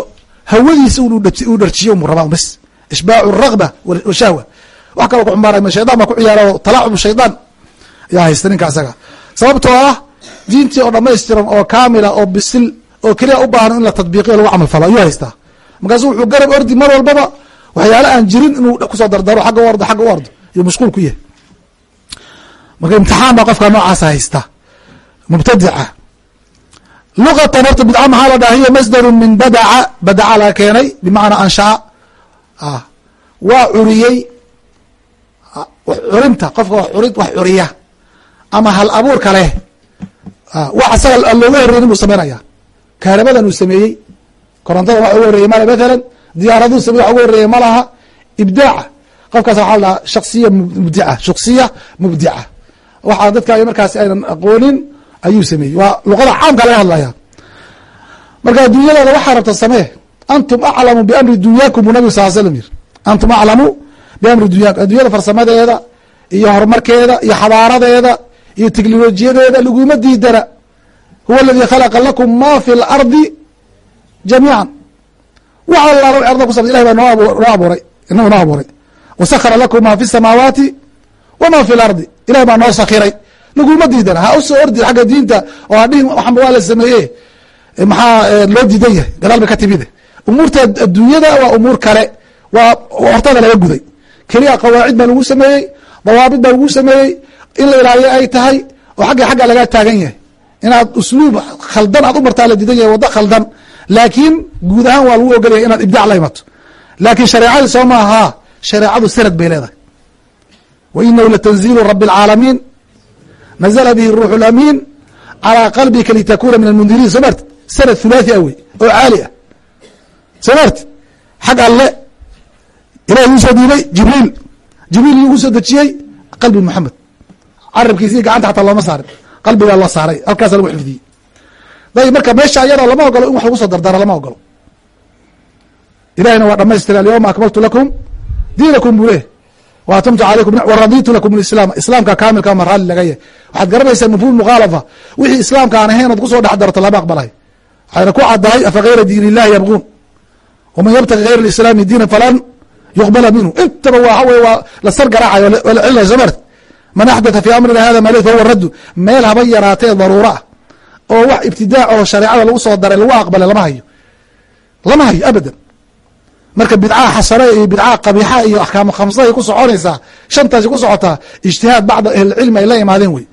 hawadiisi uu dharjiyo mu rabaa bas ishbaacu ragba washahwa wax kaloo kuxumbaara ma shaydaan baa ku ciyaara oo talacub shaydaan ayaa haysta ninka asaga. Sababtoo ah diintii oo dhamaystiran oo kaamila oo bisil oo keliya u baahan in la tadbiiqiyo lagu camal falo. Ayuu haystaa. Markaasu wuxuu garab ordi mar walbaba waxyaala aan jirin inuu ku soo dardaro agga u ardo agga u ardo iyo mashquul ku yahay. Marka imtixaan baa qofka noocaasa haysta mubtadica. Luqatan horta bidca maxaa la dhaha hiya masdaru min badaca badaca laga keenay bimacnaa anshaa. Waa curiyey curinta qofka wax curiya. Ama hal abuurka leh wax asaga looga horreyn buu samaynaya kaarabadan uu sameeyey korontada wax uga horreeyey male mathalan diyaaraduu samey wax uga horreeyey ma laha. Ibdaaca qofkaas waxaa la dhahaa shaksiya mubdica. Shaksiya mubdica. Waxaa dadka ay markaasi aynan aqoonin ayuu sameeyey. Waa luqada caamka laga hadlaya marka adduunyadooda waxaa rabta samee. Antum aclamu biamri dunyaakum buu nabig sal slam yiri antum aclamu biamri dunyakum addunyada farsamadeeda iyo horumarkeeda iyo xadaaradeeda iyo teknolojiyadeeda laguma diidana huwa aladii khalaqa lakum ma fi lardi jamiican wax allaala arda ku sabta ilahi baa noo abuuray inagu noo abuuray. Wasakara lakum ma fi samaawaati wama fi lardi ilahi baa noo sakiray laguma diidana ha u soo ordi xagga diinta oo hadhihin waxanba waa la sameeye maxaa loo diidan yahay gadaal bay ka timide umuurta adduunyada waa umuur kale. Waa hortada laga guday. Keliya qawaacid baa lagu sameeyey dawaabid baa lagu sameeyey. In la ilaaliyo ay tahay oo xagga xagga lagaa taagan yahay. Inaad usluub khaldan aad u martaa la diidan yahay waddo khaldan laakiin guud ahaan waa lagu ogolyahay inaad ibdac la imato laakiin shareecadii soo maaha shareecadu sanad bay leedahay wa inahu latanziilu rabi اlcaalamiin nazla bihi ruux اlamiin calىa qalbika litakuna min almundiriin soo marti sanad hulaaثi ah wey oo caali ah soo marti xag alle ilahi uu soo dhiibay jibriil jibriil igu soo dejiyey qalbi moxamed carabkiisi gacanta xataa looma saarin qalbigaa loo saaray halkaasa lagu xifdiyey dayb marka meesha ayadoo lama ogolo in wax lagu soo dardaro lama ogolo. Ilahina waa dhamaystira alyawma akmaltu lakum diinakum buu leh wa atamtu alaykum waraditu lakum lislaam islaamka kaamilka ma raalli laga yahy waxaad garanaysaa mafhum mukhaalafa wixii islaamka aan ahayn ood ku soo dhex darto lama aqbalayo waxayna ku caddahay afa gayra diin illahi yabquun waman yabtagi gayra alislaami diina falan yuqbala minhu. Intaba waxa wey waa la sar garaacayo waa la celinaya soo mart man axdatha fi amrina hada ma laysa fahuwa raddu meel haba yaraatee daruuro ah oo wax ibtidaac oo shareecada lagu soo daray lagu aqbalay lama hayo. Lama hayo abadan. Marka bidcaha xasane iyo bidcaha qabiixa iyo axkaamu khamsaday ku soconaysaa shantaasi ku socotaa ijtihaad bacda ahlilcilmi ay la imaadeen wey.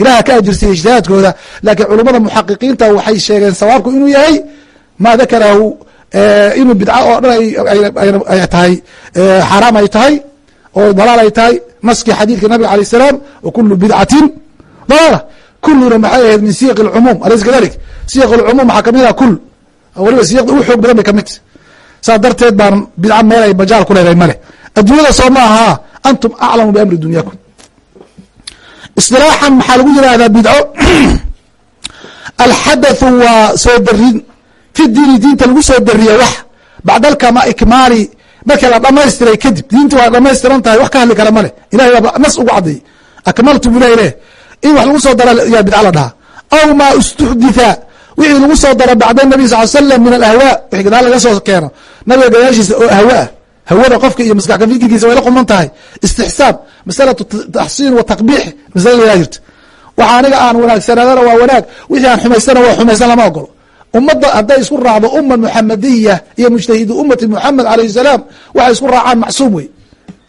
Ilaha ka ajirsiya ijtihaadkooda laakiin culummada muxaqiqiinta waxay sheegeen sawaabku inuu yahay maa dakarahu inuu bidca oo dhan ay tahay xaaraam ay tahay oo dalaal ay tahay naskii xadiidka nabiga alayh salaam wa kulu bidcatin dalaala kuluna maxay ahayd min siyaq اlcumuum alaysa kadalik? Siyaq اlcumuum waxaa ka mid ah kul. Waliba siyaqda u xoog badan bay ka mid saas darteed baan bidca meel ay majaal ku leedahay male adduunyada soo ma aha antum aclamu biamri dunyakum. Isilaaxan maxaa lagu yihahdaa bidco. *clears throat* Alxadathu waa soo darin fi diini diinta lagu soo dariya wax. Bacdalkama ikmaali. Marka la dhamaystiray kadib diinta waa dhamaystiran tahay wax ka hadli kara male ilahay baa nas ugu caddeeyey akmaltu bu ilahi leh in wax lagu soo dara yaa bidca la dhahaa aw maa istuxditha wixii lagu soo daro bacda nabi sal slam min alahwaa wixii gadaal laga soo keeno. Nabiga gadaashiisa oo ahwa. Ah hawada qofka iyo maskaxka fikirkiisa way la quman tahay. Istixsaab masalatu taxsiin wa taqbiix masala layaa jirta. Waxa aniga aan wanaagsanaadana waa wanaag. Wixii aan xumaystana waa xumaysan lama ogolo ummadda hadday isku raacdo umma muxamadiya iyo mujtahidu ummati muxamed alayh salaam waxay isku raacaan macsuum wey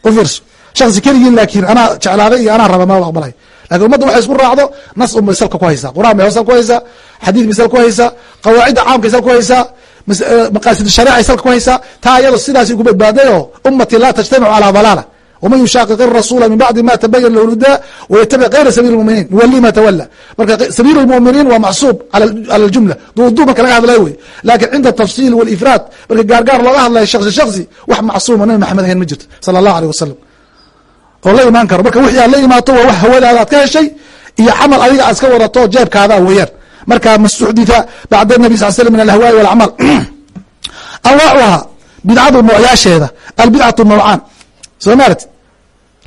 u fiirso. Shaksi keligiin laakiin anaa jeclaaday iyo anaa raba ma aqbalay laakiin umadda waxay isku raacdo nas unbay salka ku haysaa quraan bay sal ku haysaa xadiid bay sal ku haysaa qawaacidda caamkay sal ku haysaa eh, maqaasid shariica ay salka ku haysaa taa ayado sidaasay ku badbaaday oo ummati laa tajtamicu calaa dalaala. Wman yushaqiq rasuula min bacdi ma tabayan lahu lhudaa waytabic kayra sabiil muminiin nuwalii ma tawala marka sabiil muminiin waa macsuub cala jumla. Duuduub marka laga hadlayo wey. Laakin cinda atafsiil wlifraad marka gaargaar looga hadlayo shaksi shaksi wax macsuuma nabi maxamed ahayn ma jirto sala allah aleyh wasalam oo la imaan karo. Marka wixii aad la imaato waa wax hawadaada aad ka heshay iyo camal adiga aad iska wadato jeebkaada weeyaan marka mastuxditha bacda nabi sal slm min alahwaai walacmaal anwaacuha *clears throat* bidcadu noocyaasheeda albidcatu nawcaan soo maarati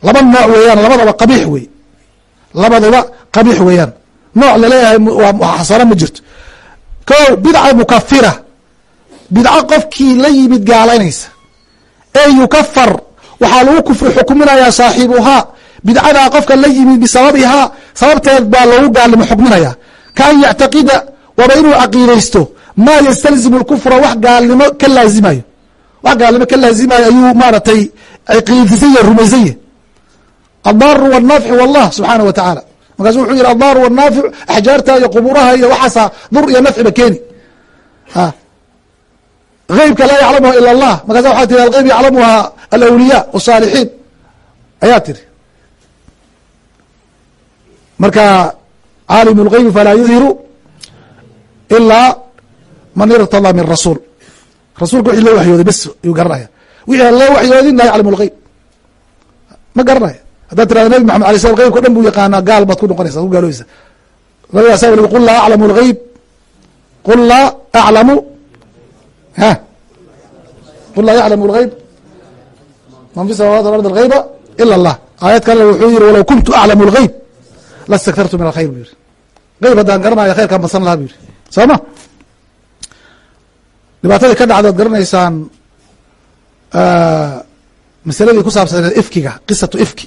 laba nooc weeyaan labadaba qabiix wey labaduba qabiix weeyaan. Nooc la leeyahay xasano ma jirto. Ko bidca mukafira bidco qofkii la yimid gaalaynaysa ee yukafar waxaa lagu kufri xukminayaa saaxiibuhaa bidcadaa qofka la yimid bisababihaa sababteed baa loogu gaalnimo xukminaya kaan yactaqida waaba inuu caqiidaysto maa yastalzimu lkufra wax gaalnimo ka laazimayo wax gaalnimo ka laazimayo ayuu maaratay caqiidsan ya rumaysan yahy addaaru wاnaafic wallah subxaanah wa tacaala markaasu wuxuu yihi addaaru wاnaafic axjaarta iyo qubuuraha iyo waxaasa dur iyo nafciba keeni eybka laa yaclamuha ila اllah markaasa waxaa tiri algeyb yaclamuha alawliya wالsaalixiin ayaa tiri marka caalim اlgeybi falaa yudhiru ilaa man irtada min rasuul rasuulka wixii loo waxyooday bes ayuu garanaya wixii aan loo waxyoodin laa yaclamu اlgeyb ma garanaya haddaad tirahdo nabi maxamed alay slam geybka o dhan buu yaqaanaa gaal baad ku noqonaysa ku gaalooysa nabigaas weli qul laa aclamu اlgeyb qul laa aclamu ha qul laa yaclamu اlgeyb man fi samawati ardi alhayba ila allah. Aayad kalena wuxuu yihi walow kuntu aclamu lhayb lastakartu min alkhayr buu yihi geyb haddaan garanayo khayrkaan badsan lahaa buu yihi soo ma? Dhibaatadii ka dhacda ad garanaysaan masaladii ku saabsan ifkiga qisatu ifki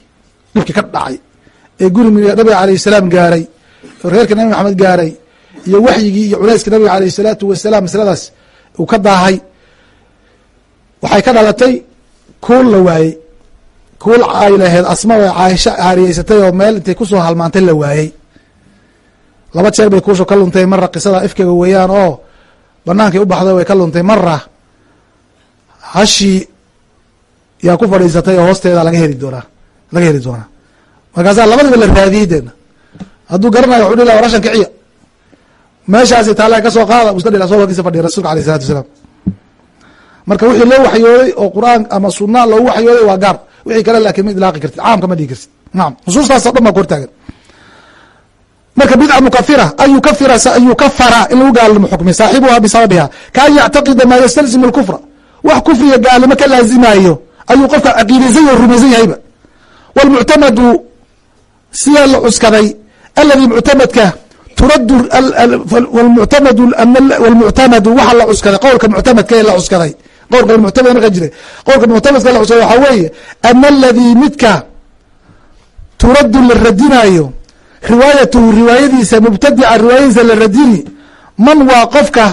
dhibki ka dhacay ee guri nabiga alayh salaam gaaray reerka nabi maxamed gaaray iyo waxyigii iyo culayska nabiga aleyh salaatu wasalaam masaladaas uu ka daahay. Waxay ka dhalatay kuul la waayey. Kuul ay laheyd asma way caaisho aariyeysatay oo meel intay ku soo halmaantay la waayey. Laba jeer bay kuusha ka luntay mara qisada ifkiga weeyaan oo banaankay u baxday way ka luntay mara hashii yaa ku fadhiisatay oo hoosteeda laga heli doonaa laga heli doonaa. Markaasaa labadiba la raadiyey deena hadduu garanayo wuxuu dhihi laha rashan kiciya. Meeshaasi taala ka soo qaada u iska dhila soo horkiisa fadhiya rasulka alayh isalatu wasalaam marka wixii loo waxyooday oo qur'aan ama sunna loogu waxyooday waa gaar wixii kale laakiin ma idlaaqi kartid caamka ma dhigi kartid nacam nusuustaasoo dhan baa ku hortaagan marka bidca mukafira an yukafira an yukafara in lagu gaalnimo xukmay saaxibuha bisababiha kaan yactaqida maa yastalzimu lkufra wax kufriga gaalnimo ka laazimayo ayuu qofka caqiidaysan yahy o rumaysan yahayba wاlmuctamadu sida la cuskaday aladi muctamadka turadu wlmuctamadu wlmuctamadu waxa la cuskaday qowlka muctamadka la cuskaday qowlka muctamad marka jira qowlka muctamadka la cuskaday waxaa weeye ana aladii midka turadu la radinayo riwaayatuhu riwaayadiisa mubtadica riwaayadiisa la radini man waa qofka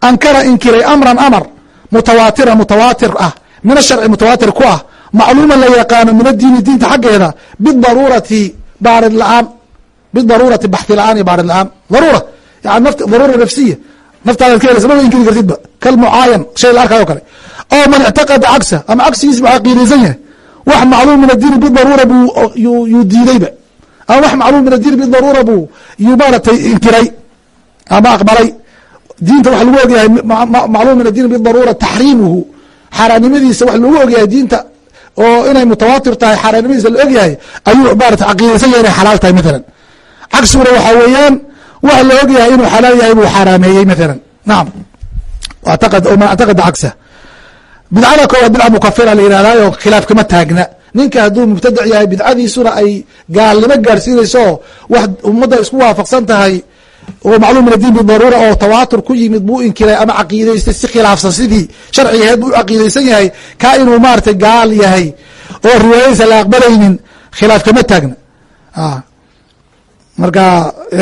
ankara inkiray amran amar mutawaatira mutawaatir ah min asharci mutawaatir ku ah macluuma la yaqaano min adiini diinta xaggeeda bidaruurati baarid la'aan bidaruurati baxi la'aan iyo baarid la'aan daruura yani daruura nafsiya naftaadaad ka helaysa maba inkiri kartidba kal mucaayan shay la arkayo kale oo man ictaqada cagsa ama cagsigiis ba caqiidaysan yahay wax macluum min adiini bidaruura buu yuu diidayba ama wax macluum min adiini bidaruura buu yuu maaratay inkiray ama aqbalay diinta wax lagu ogyahay macluum min adiini bidaruura taxriimuhu xaaraannimadiisa wax lagu ogyahay diinta oo inay mutawaatir tahay xaaraannimadiisa la ogyahay ayuu maarata caqiidaysan yahay inay xalaal tahay maalan cagsiguna waxaa weeyaan wax la ogyahay inuu xalaal yahay buu xaaraameeyey maalan nacam man actaqada cagsa bidcada koowaad bidca mukafira la yihahdayo khilaaf kama taagna. Ninka hadduu mubtadac yahay bidcadiisuna ay gaalnimo gaarsiinayso wax ummadda isku waafaqsan tahay oo macluum min adiin bidaruura oo tawaatur ku yimid buu inkiray ama caqiidaystay si khilaafsan sidii sharcigaheed buu u caqiidaysan yahay. Kaa inuu maratay gaal yahay oo riwaayadiisa la aqbalaynin khilaaf kama taagna marka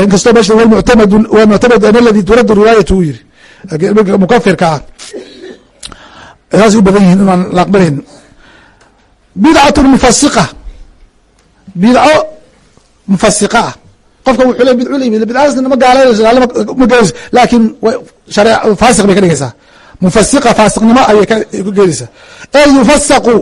inkastoo meesha waa muctamad an aladi turadu riwaayatu u yiri. Mukafirka ah. Saasay u badan yihiin inaan la aqbalaynin bidcatu mufasiqa bidco mufasiqa ah. Qofka wuxuu le bidcu la yimid bidcadaasna ma gaalaynayso gaalnimo ma galayso laakiin faasiq bay ka dhigaysaa. Mufasiqa faasiqnimo ayay ku geenaysaa ee yufasaqu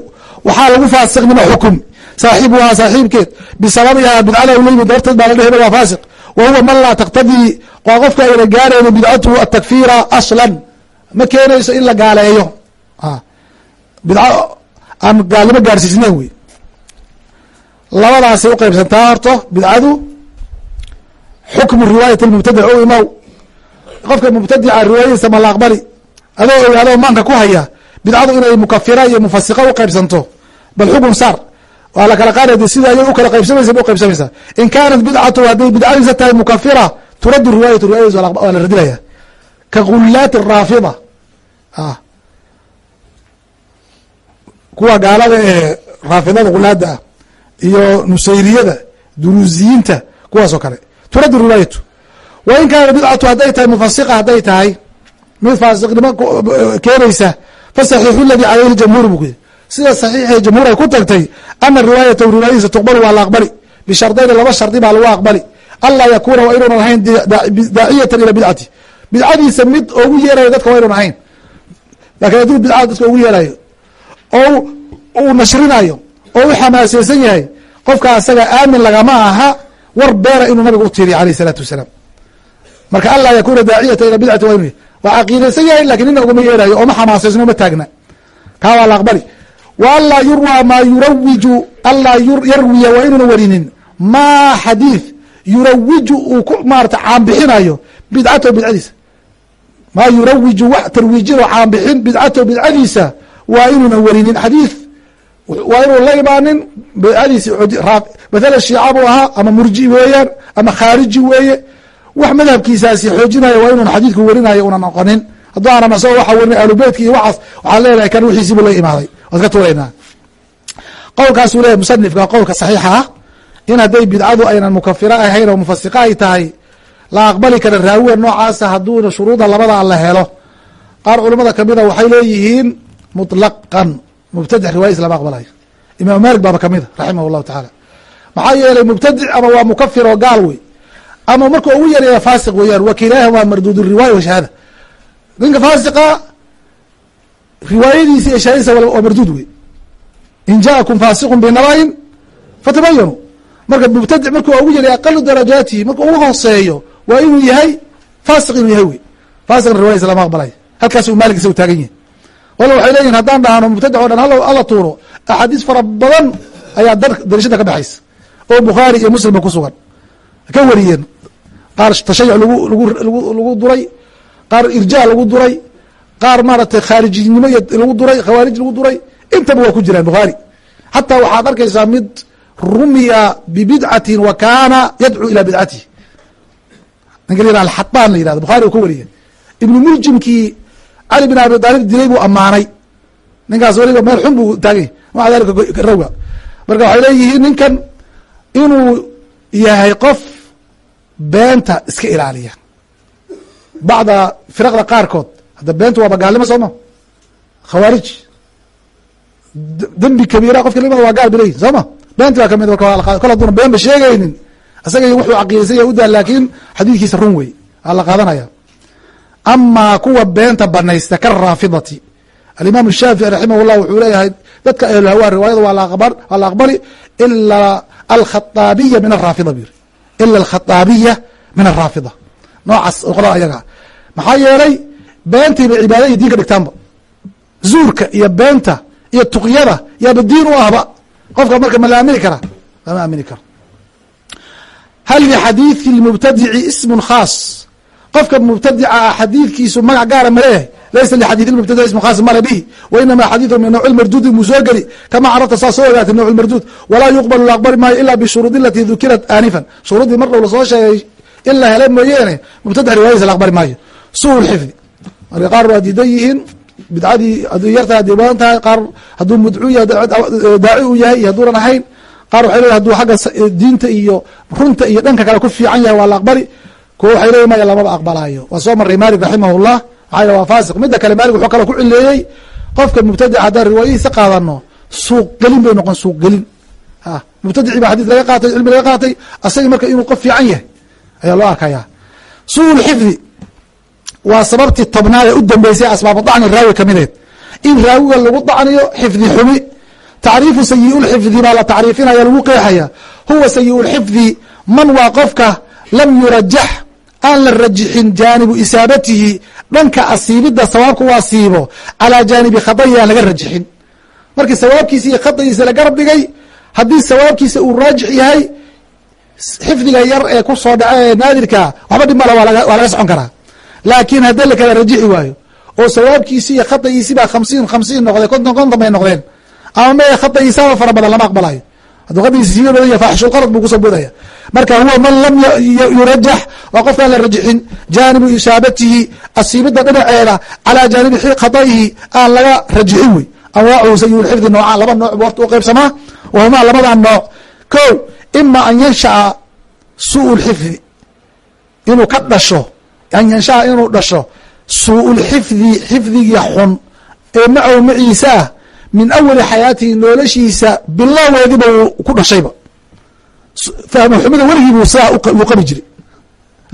waxaa lagu faasiqnimo xukum saaxibuhaa saaxiibkeed u la yimid darteed baa la dheheba waa faasiq wa man laa taqtadii waa qofka ayna gaarayno bidcatuhu atakfiira aslan ma keenayso in la gaaleeyo bidco aan gaalnimo gaarsiisnayn wey labadaasay uqeybsantaa horto bidcadu xukmu riwaayat mubtadic o imaw qofka mubtadica riwaayadiisa ma la aqbali adoo ogaado maanka ku haya bidcadu inay mukafira iyo mufasiqa uqeybsanto bal xukun saar waa la kala qaadaya sida ay u kala qaybsamaysa ba uqeybsamaysa in kaanat bidcatu hadday bidcadiisa tahay mukafira turadu riwaayatu riwayadiis waa la radinaya. Ka gulaati raafida. Kuwa gaalada ee raafidada gulaada ah iyo nusayriyada duruusiyiinta kuwaas kale. Turadu riwaayatu. Wa in kaana bidcatu hadday tahay mufasiqa hadday tahay mid faasiqnimo keenaysa fasaxiixu ladii caleyhi jamhuur buu ku yiri sida saxiixee jamhuur ay ku tagtay ana riwaayatahu riwaayadiisa tuqbalu waa la aqbali. Bishardayni laba shardi baa lagu aqbali. Anlaa yakuuna waa inuunan ahayn daaciyatan ila bidcati. Bidcadiisa mid ogu yeerayo dadka waa inuun ahayn laakiin hadduu bidcada dadka ogu yeerayo oo uu nashrinayo oo u xamaaseysan yahay qofka asaga aamin lagama aha war beera inuu nabiga u tiiriyo alayh isalaatu wasalaam. Marka anlaa yakuuna daaciyata ila bidcati waa inu waa caqiidaysan yahay laakiin nina ugama yeerayo ooma xamaasaysno ma taagna. Kaa waa la aqbali wa anlaa yurwaa maa yurawiju anlaa yarwiya waa inuuna warinin maa xadiid yurawiju uu ku maarata caanbixinayo bidcatahu bidcadiisa maa yurawiju wax tarwiijinoo caanbixin bidcatahu bidcadiisa waa inuuna warinin xadiid waa inuu la imaanin bidcadiisi mathala shiica buu ahaa ama murji weeyaan ama khaariji weeye wax madhabkiisaasi xoojinaya waa inuun xadiidku warinayo una noqonin hadduu aanan asagoo waxa warinay ahlubeytka iyo waxaas waxaan leenahay kan wixiisii buu la imaaday waad ka tuuraynaa qowlkaasuu leeyahy musanifka qowlka saxiixa. Ah in hadday bidcadu aynan mukafiro ahayn oo mufasiqa ay tahay la aqbali kara raawiga noocaasa hadduuna shuruuda labada la helo. Qaar culamada kamida waxay leeyihiin muطlaqan mubtadic riwaayadiis lama aqbalayo imaam malik baaba kamida raximah llahu tacaala. Maxaa yeelay mubtadic ama waa mukafir oo gaal wey ama marka ugu yareeya faasiq weeyaan wakiilaahumaa marduud riwaaya wa shahaada. Ninka faasiqa riwaayadiisa iyo shahaadadiisa waa marduud wey in jaakum faasiqun binaba'in fatabayanu marka mubtadic marku ugu yareeya aqalu darajaatihi marka ugu hooseeyo waa inuu yahay faasiq inuu yahay wey faasiqna riwayadiisa lama aqbalayo halkaasuu maalik isagu taagan yahay. Wala waxay leeyihiin haddaan dhahno mubtadic o dhan alla tuuro axaadiis fara badan ayaa darishada ka baxaysa oo bukhaari iyo muslimba ku sugan. Ka wariyeen. Qaar tashayuc lagu lagu lagu duray qaar irjaa lagu duray qaar maaragtay khaarijinimo lagu duray khawaarij lagu duray intaba waa ku jiraan bukhaari xataa waxaad arkaysaa mid rumiya bibidcatin wa kaana yadcuu ilaa bidcatihi. Ninka alxataan la yihahdo bukhari u ka wariyeen ibnu muljimkii cali bin abi aalib dilay buu ammaanay. Ninkaas weliba meel xun buu taagay. Maca dalika rawga marka waxay leeyihiin ninkan inuu yahay qof beenta iska ilaaliya bacda firaqda qaarkood hadda beentu waa bagaalnimo sooma khawaarij dembi kabiira qofka limada waa gaal bileyihin soo ma beenti baa ka mid kol haduuna beenba sheegaynin isaga wuxuu caqiidaysay udaa laakiin xadiidkiisa run wey aa la qaadanaya amaa kuwa beenta banaysta ka raafidati alimaam shaafici raximah llah wuxuu leeyahay dadka ahlulhawa riwaayada waa la aqbali ila alkhaaabiya min araafida bu yiri ila alkhaaabiya min araafida noocaas qolada ayaga maxaa yeelay beentiiba cibaada iyo diin ka dhigtaanba. Zuurka iyo beenta iyo tuqyada yaaba diin u ahba. Qofka marka ma la aamini karaa lama aamini karo hal lixadiidki lmubtadici ismun khaas? Qofka mubtadica ah xadiidkiisu magac gaara ma leeyahay. Laysa lxadiid mubtadic ismu khaas male bihi. Wainama xadiidu min nawc marduudi muu soo geli. Kama carabta saa soo ogaatay nawc marduud. Walaa yuqbalu la maayo ila bishuruudi alati dukirat aanifan. Shuruuddii mar dhow la soo sheegay in la hele mooyeene. Mubtadic riwaayadiisa la aqbali maayo. Suu lxifdi marka qaar waa diidan yihiin bidcadii hadduu yartahay haday badan tahay qaar hadduu mudcuu yahay daaci uu yahay iyo hadduunan ahayn qaar waxay leeyihiin haduu xagga diinta iyo runta iyo dhanka kale ku fiican yahay waa la aqbali. Kuwa waxay leeyihiin maya lamaba aqbalaayo. Waa soo maray malik raximahullah maxaa yh waa faasiq. Midda kale malik wuxuu kale ku cileeyey qofka mubtadic haddaan riwaayadiisa qaadano suuq gelin bay noqon suuq gelin. A mubtadici baa xadis laga qaatay cilmi laga qaatay asagii marka inuu qof fiican yahay ayaa loo arkaya suu lxifdi waa sababtii tobnaad ee u dambeysay asbaabu dacni raawi kamideed in raawiga lagu dacniyo xifdi xumi tacriifu sayi lxifdi baa la tacriifinaya lagu qeexaya huwa sayi lxifdi man waa qofka lam yurajax aan la rajixin jaanibu isaabatihi dhanka asiibidda sawaabka u asiibo calaa jaanibi khadayi aan laga rajixin markii sawaabkiisa iyo khadagiisa la garab dhigay haddii sawaabkiisa uu raajix yahay xifdiga yar ee ku soo dhaca ee naadirka waxba dhib male waa laga socon karaa laakiin haddii la kala rajixi waayo oo sawaabkiisi iyo khadagiisi baa khamsiin khamsiin noqday konton konton bay noqdeen. Ama me khadagiisaba fara badan lama aqbalayo hadduu khadagiisa siiba badan buu marka huwa man lam yurajax waa qofkaan jaanibu isaabatihi asiibidda dhinaceeda calaa jaanibi khadayihi aan laga rajixin wey. Anwaacuhu sayulxifdi noocaan laba nooc bu horta u qaybsamaa wahumaa labadan nooc. Ko ima an yansha'a suu lxifdi inuu ka dhasho an yansha'a inuu dhasho suuulxifdi xifdiga xun ee macow maciisa ah min awali xayaatihi noloshiisa bilowgeediba ku dhashayba. Fahmu xumida uu qabi jiray.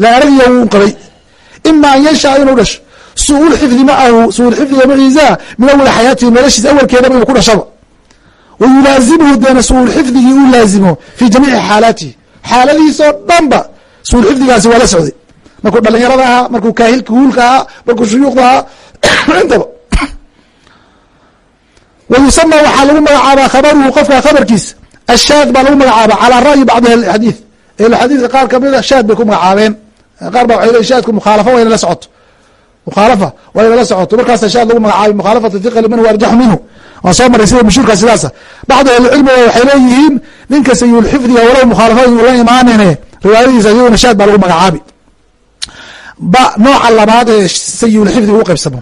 Laaragiya wuu qabay. Ima an yansha'a inuu dhasho suuulxifdi macahu suuulxifdiga maciisaa min awali xayaatihi noloshiisa awalkeedaba ku dhashaba. Wa yulaazimhu deena suuulxifdigii uu laazimo fii jamiici xaalaatihi. Xaaladihiisoo dhanba suuulxifdigaasi waa la socday markuu dhalinyarada ahaa markuu kaahilka huulka ahaa markuu shuyuukhda ahaa *coughs* intaba. *coughs* Wa waxaa lagu magacaabaa khabaruhu qofka khabarkiisa ashaad baa lagu magacaaba calaa ra'yi bacdi ahlixadiid ahluxadiidka qaar kamida shaad bay ku magacaabeen. Qaar baa waxay leeyiin shaadku mukhaalafa waa ina la socoto. Mukhaalafa waa ina la socoto. Markaasa shaad lagu magacaabay mukhaalafatu thiqa liman huwa arjaxu minhu. Waan soo maray sida mashhuurka sidaasa bacdu ahlicilmiga waxay leeyihiin ninka sayulxifdiga walow mukhaalafada la imaanine riwaayadiisa iyaduna shaad baa lagu magacaabi ba nooca labaad ee sayulxifdi uu qaybsamo.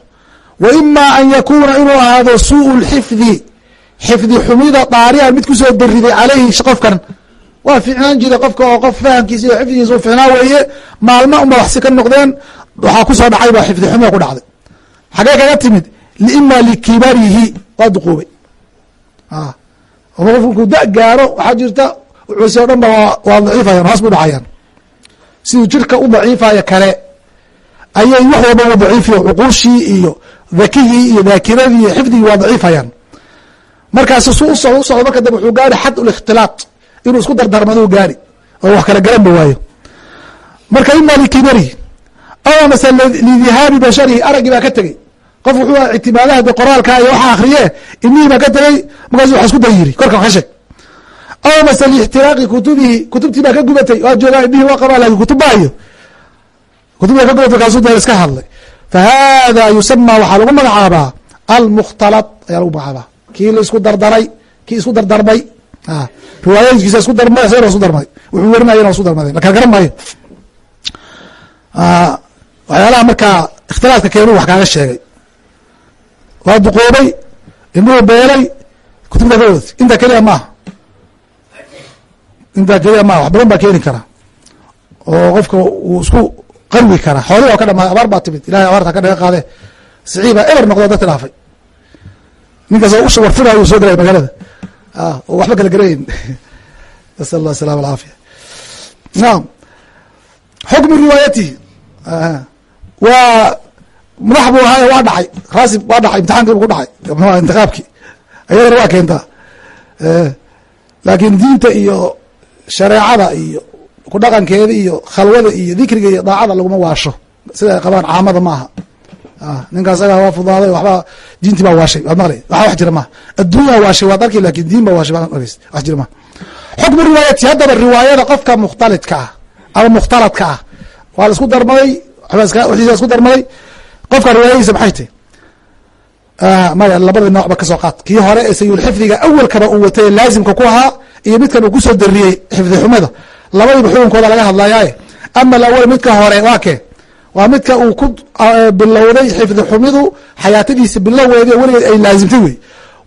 Wa ima an yakuuna inuu ahaado suu lxifdi xifdi xumida daarian mid ku soo dariday caleyhi qofkan waa ficnaan jiray qofka oo qof fahamkiisa iyo xifdigiisa u ficnaa weeye. Maalmo unba waxsi ka noqdeen waxaa ku soo dhacay baa xifdi xumida ku dhacday. Xagee kaga timid ima likibarihi waa duquubay. Qof markuu da gaaro waxaa jirta wuxuuse o dhan ba waa daciifayaan hoos bu dhacayaan. Siduu jirka u daciifaya kale ayay wax walba u daciifiyo cuquushii iyo dakigii iyo daakiradii iyo xifdigii waa daciifayaan. Markaas su usocdo usocdo marka dambe wuxuu gaari xad ulikhtilaat inuu isku dardarmado gaari oo wax kala garan ba waayo. Marka ima likibari aw mase lidihaabi basharihi araggii baa ka tegey. Qof wuxuu ictimaadaha de qoraalka iyo waxa akriye inihii baa ka tegey markaasu wax isku dayiri korka ka sheeg. Aw mase liixtiraaqi kutubihi kutubtii baa ka gubatay waa joogaa inihii waa qabaa laakiin kutub baayo kutubta ka gubatay markaasu de iska hadlay fa hada yusama waxaa lagu magacaabaa almukhtalad ayaa lagu magacaabaa. Kii la isku dardaray kii isku dardarmay riwaayooyinkiisa isku darmay isagana isku darmay. Wuxuu werinayana isku darmaday la kala maayo. Waxyaalaha markaa ikhtilaafka keenuu wax kaaga sheegay. Waa duqoobay indhuhu beelay kutubta ka wadatay intaa keliya maaha. Intaa keliya maaha. Wax badan baa keeni kara. Oo qofka uu isku qarwi karaa xoolih oo ka dhamaay abaar baa timid. Ilahay abaarta ka dhaga qaade. Siciibaa eber noqdo dadka dhaafay. Ninkaasoo usha warfinayo soo galaya magaalada. Oo waxba kala garayn. *laughs* Nasal allah asalama alcaafiya naam. Xukmu riwaayatihi waa madax buu ahaay waa dhacay. Raasib waa dhacay imtixaankii bu ku dhacay. Mxua intiqaabkii. Ayadana waa keentaa laakiin diinta iyo shareecada iyo ku dhaqankeeda iyo khalwada iyo dikriga iyo daacada laguma waasho. Sida ay qabaan caamada ma aha ninka asaga waa fudaaday waxba diintii baa waashay waad maqlay. Waxa wax jira maha adduunya waashay waad arki laakiin diin baa waashay wax jira maha xukmu riwaayati haddaba riwaayada qofka mukhtalidka ah ama mukhtaladka ah waa isku darmaday wixiisa isku darmaday qofka riwaayadiisa maxay tahy maya labada noocba ka soo qaad. Kii hore ee sayulxifdiga awelkaba uu watay laazimka ku ahaa iyo midkan uu ku soo dariyey xifdi xumada labadiiba xukunkooda laga hadlayaaye ama alawal midka hore waa kee? Waa midka uu ku bilowday xifdi xumidu xayaatadiisa biloweedi weligeed ay laazimtay wey.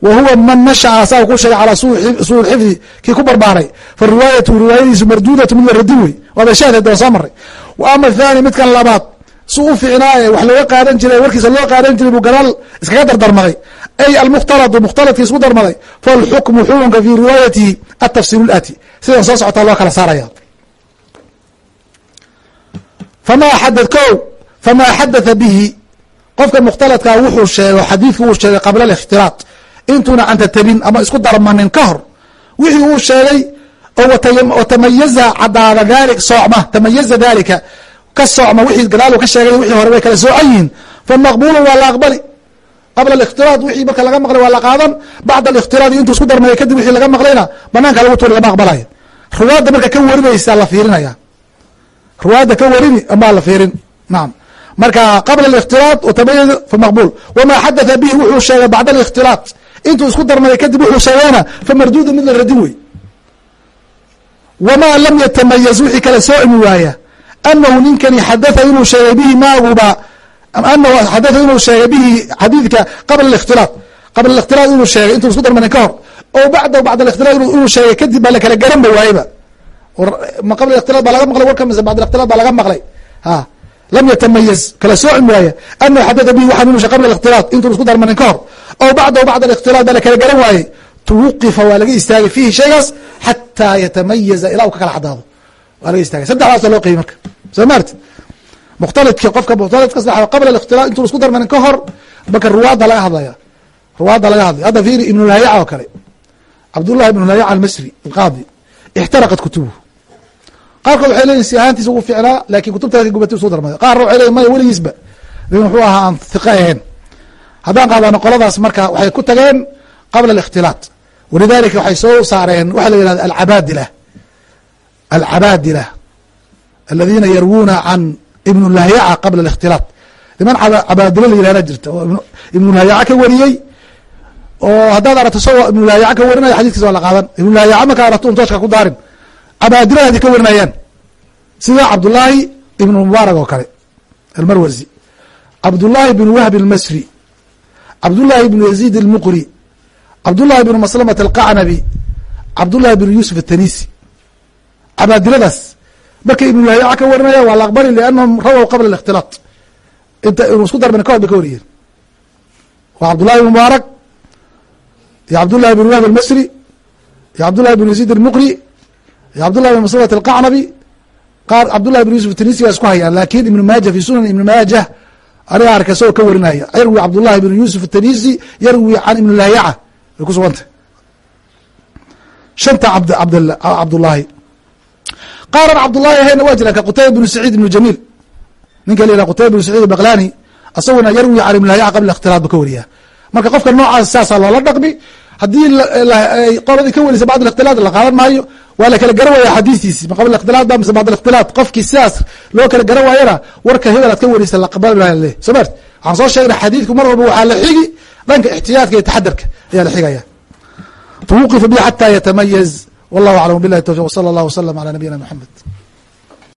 Wa huwa man nashaa asaga ku sheegay calaa suu xifdi kii ku barbaaray. Fa riwaayatu riwaayadiisu marduudatu mid la radin wey waaba shaahid waa soo maray wa ama athani midkan labaad su u ficnaaye wax looga qaadan jiray warkiisa loo qaadan jiray buu gadaal iskaga dardarmaday. Ay almukhtaladu mukhtaladkii isku darmaday. Falxukmu xukunka fi riwaayatihi atafsiil lati sidan soo socotaa loo kala saaraya. Famaa xada ko famaa xadatha bihi. Qofka mukhtaladkaa wuxuu sheego xadiidku uu sheegay qabla alikhtilaaط intuuna cantatabin ama isku darmanin ka hor. Wixii uu sheegay oo tamayaza cadaada dali soocma tamayaza dalika ka socma wixii gadaal ka sheegay wixii hore way kala soocan yihiin famaqbulun waa la aqbali. Qabla alikhtilaad wixii marka laga maqlay waa la qaadan. Bacda alikhtilaadi intuu isku darmeeya kadib wixii laga maqlayna banaanka lagu tuuri lama aqbalayo. Ruwaadda marka ka warinaysa la fiirinaya. Ruwaadda ka warini amaa la fiirin. Nacam marka qabla alikhtilaad watabayun famaqbul wamaa xadatha bihi wuxuu sheegay bacda alikhtilaad intuu isku darmeeya kadib wuxuu sheegayna famarduudu mid la radin wey wamaa lam yatamayaz wixii kala soocmi waaya anahu ninkani xadatha inuu sheegay bihi maaguba anahu xadatha inuu sheegay bihi xadiidka qabla alikhtilaaط qabla alikhtilaaط inuu sheegay intuu isku darmanin ka hor oo bacdahu bacd alikhtilaaط inuu sheegay kadib baa lakala garan ba waayeba ma qabla ikhtilaaط baa laga maqlay warka mise bacd alikhtilaaط baa laga maqlay ha lam yatamayaz kala sooci waaya anahu xadatha bihi waxaan inuu sheegay qabla alikhtilaaط intuu isku darmanin ka hor oo bacdahu bacd alikhtilaaط baa lakala garan waayey twuqifa waa laga istaagay fiihi shaygaas xataa yatamayaza ilaa uu ka kala cadaado waa laga istaagay saddexdaasa loo qeyy marka. Soo maarti mukhtalidki qofka mukhtalidka saddex qabla alikhtilaaط intuu isku darmanin ka hor marka ruwaadda laga hadlaya ruwaadda laga hadlaya. Hadda fiiri ibnulhayaca oo kale. Cabdullahi ibnulhayaca almasri alqaadi ixtaraqat kutubuhu. Qaarkood waxay leyihin si ahaantiisa ugu ficnaa laakiin kutubta gubatay isku darmaday. Qaarna waxay leyihin maya weligiisba. Lakin wuxuu ahaa aan hiqa ahayn. Haddaan qaadano qoladaas marka waxay ku tageen qabla alikhtilaaط walidalika waxay soo saareen waxa la yihahda alcabaadila alcabaadila aladiina yarwuna can ibn lahyaca qabla الاkhtilaaط niman cabaadilo la yihahda jirta oo ibn lahyaca ka wariyey oo haddaad aragto isagoo ibn lahyaca ka warinaya xadidkiisa waa la qaadan ibn lahyaca markaa aragto un tooshka ku daarin cabaadiladaadi ka warinayaan sida cabdullaahi ibn mubaarak oo kale almarwasi cabdullaahi ibn wahb اlmasri cabdullaahi ibn yaziid اlmuqri cabdullahi ibn maslamat alqacnabi cabdullahi ibn yuusuf atanisi cabaadiladaas markay ibnu lahiyaca ka warinayaan waa la aqbali liannahum rawow qabla alikhtilaat. Inta inuu isku darban kahor bay ka wariyeen. Waa cabdullahi ibn mubaarak iyo cabdullahi ibn wahb almasri iyo cabdullahi ibn yaziid almuqri iyo cabdullahi ibn masrat alqacnabi qaar cabdullahi ibn yusuf tinisi waa isku hayaan laakiin ibnu maaja fi sunan ibnu maajah aniga arkay sagoo ka warinaya. Yarwi cabdullahi ibn yusuf atanisi yarwi can ibn lahiyaca way ku sugantah shanta cabd cabd cabdullaahi qaaran cabdullaahi ahayna waa jiraan ka qutayba bnu saciid ibnu jamiil. Ninka la yihah qutayba bnu saciid baqlani asaguna yarwi can ibnilhayac qabla ikhtilaad bu ka wariyaa marka qofka noocaas saasaa loola dhaqmi haddii qoladii ka werisa bacd ikhtilaad la qaadan maayo waa la kala garan waaya xadiistiisi. Qabla ikhtilaad mise bacd ikhtilaad? Qofkii sidaas loo kala garan waayana warka hebel aad ka werisa laqaballeh soo maart waxaan soo sheegnay xadiidku mar walba waxaa la xigi dhanka ixtiyaadka iyo taxadarka ayaa la xigaya. Fa wuqifa bi xataa yatamayaz wallah aclam bilahi tawfiq wsala allah wslm ala nabiyina mxamed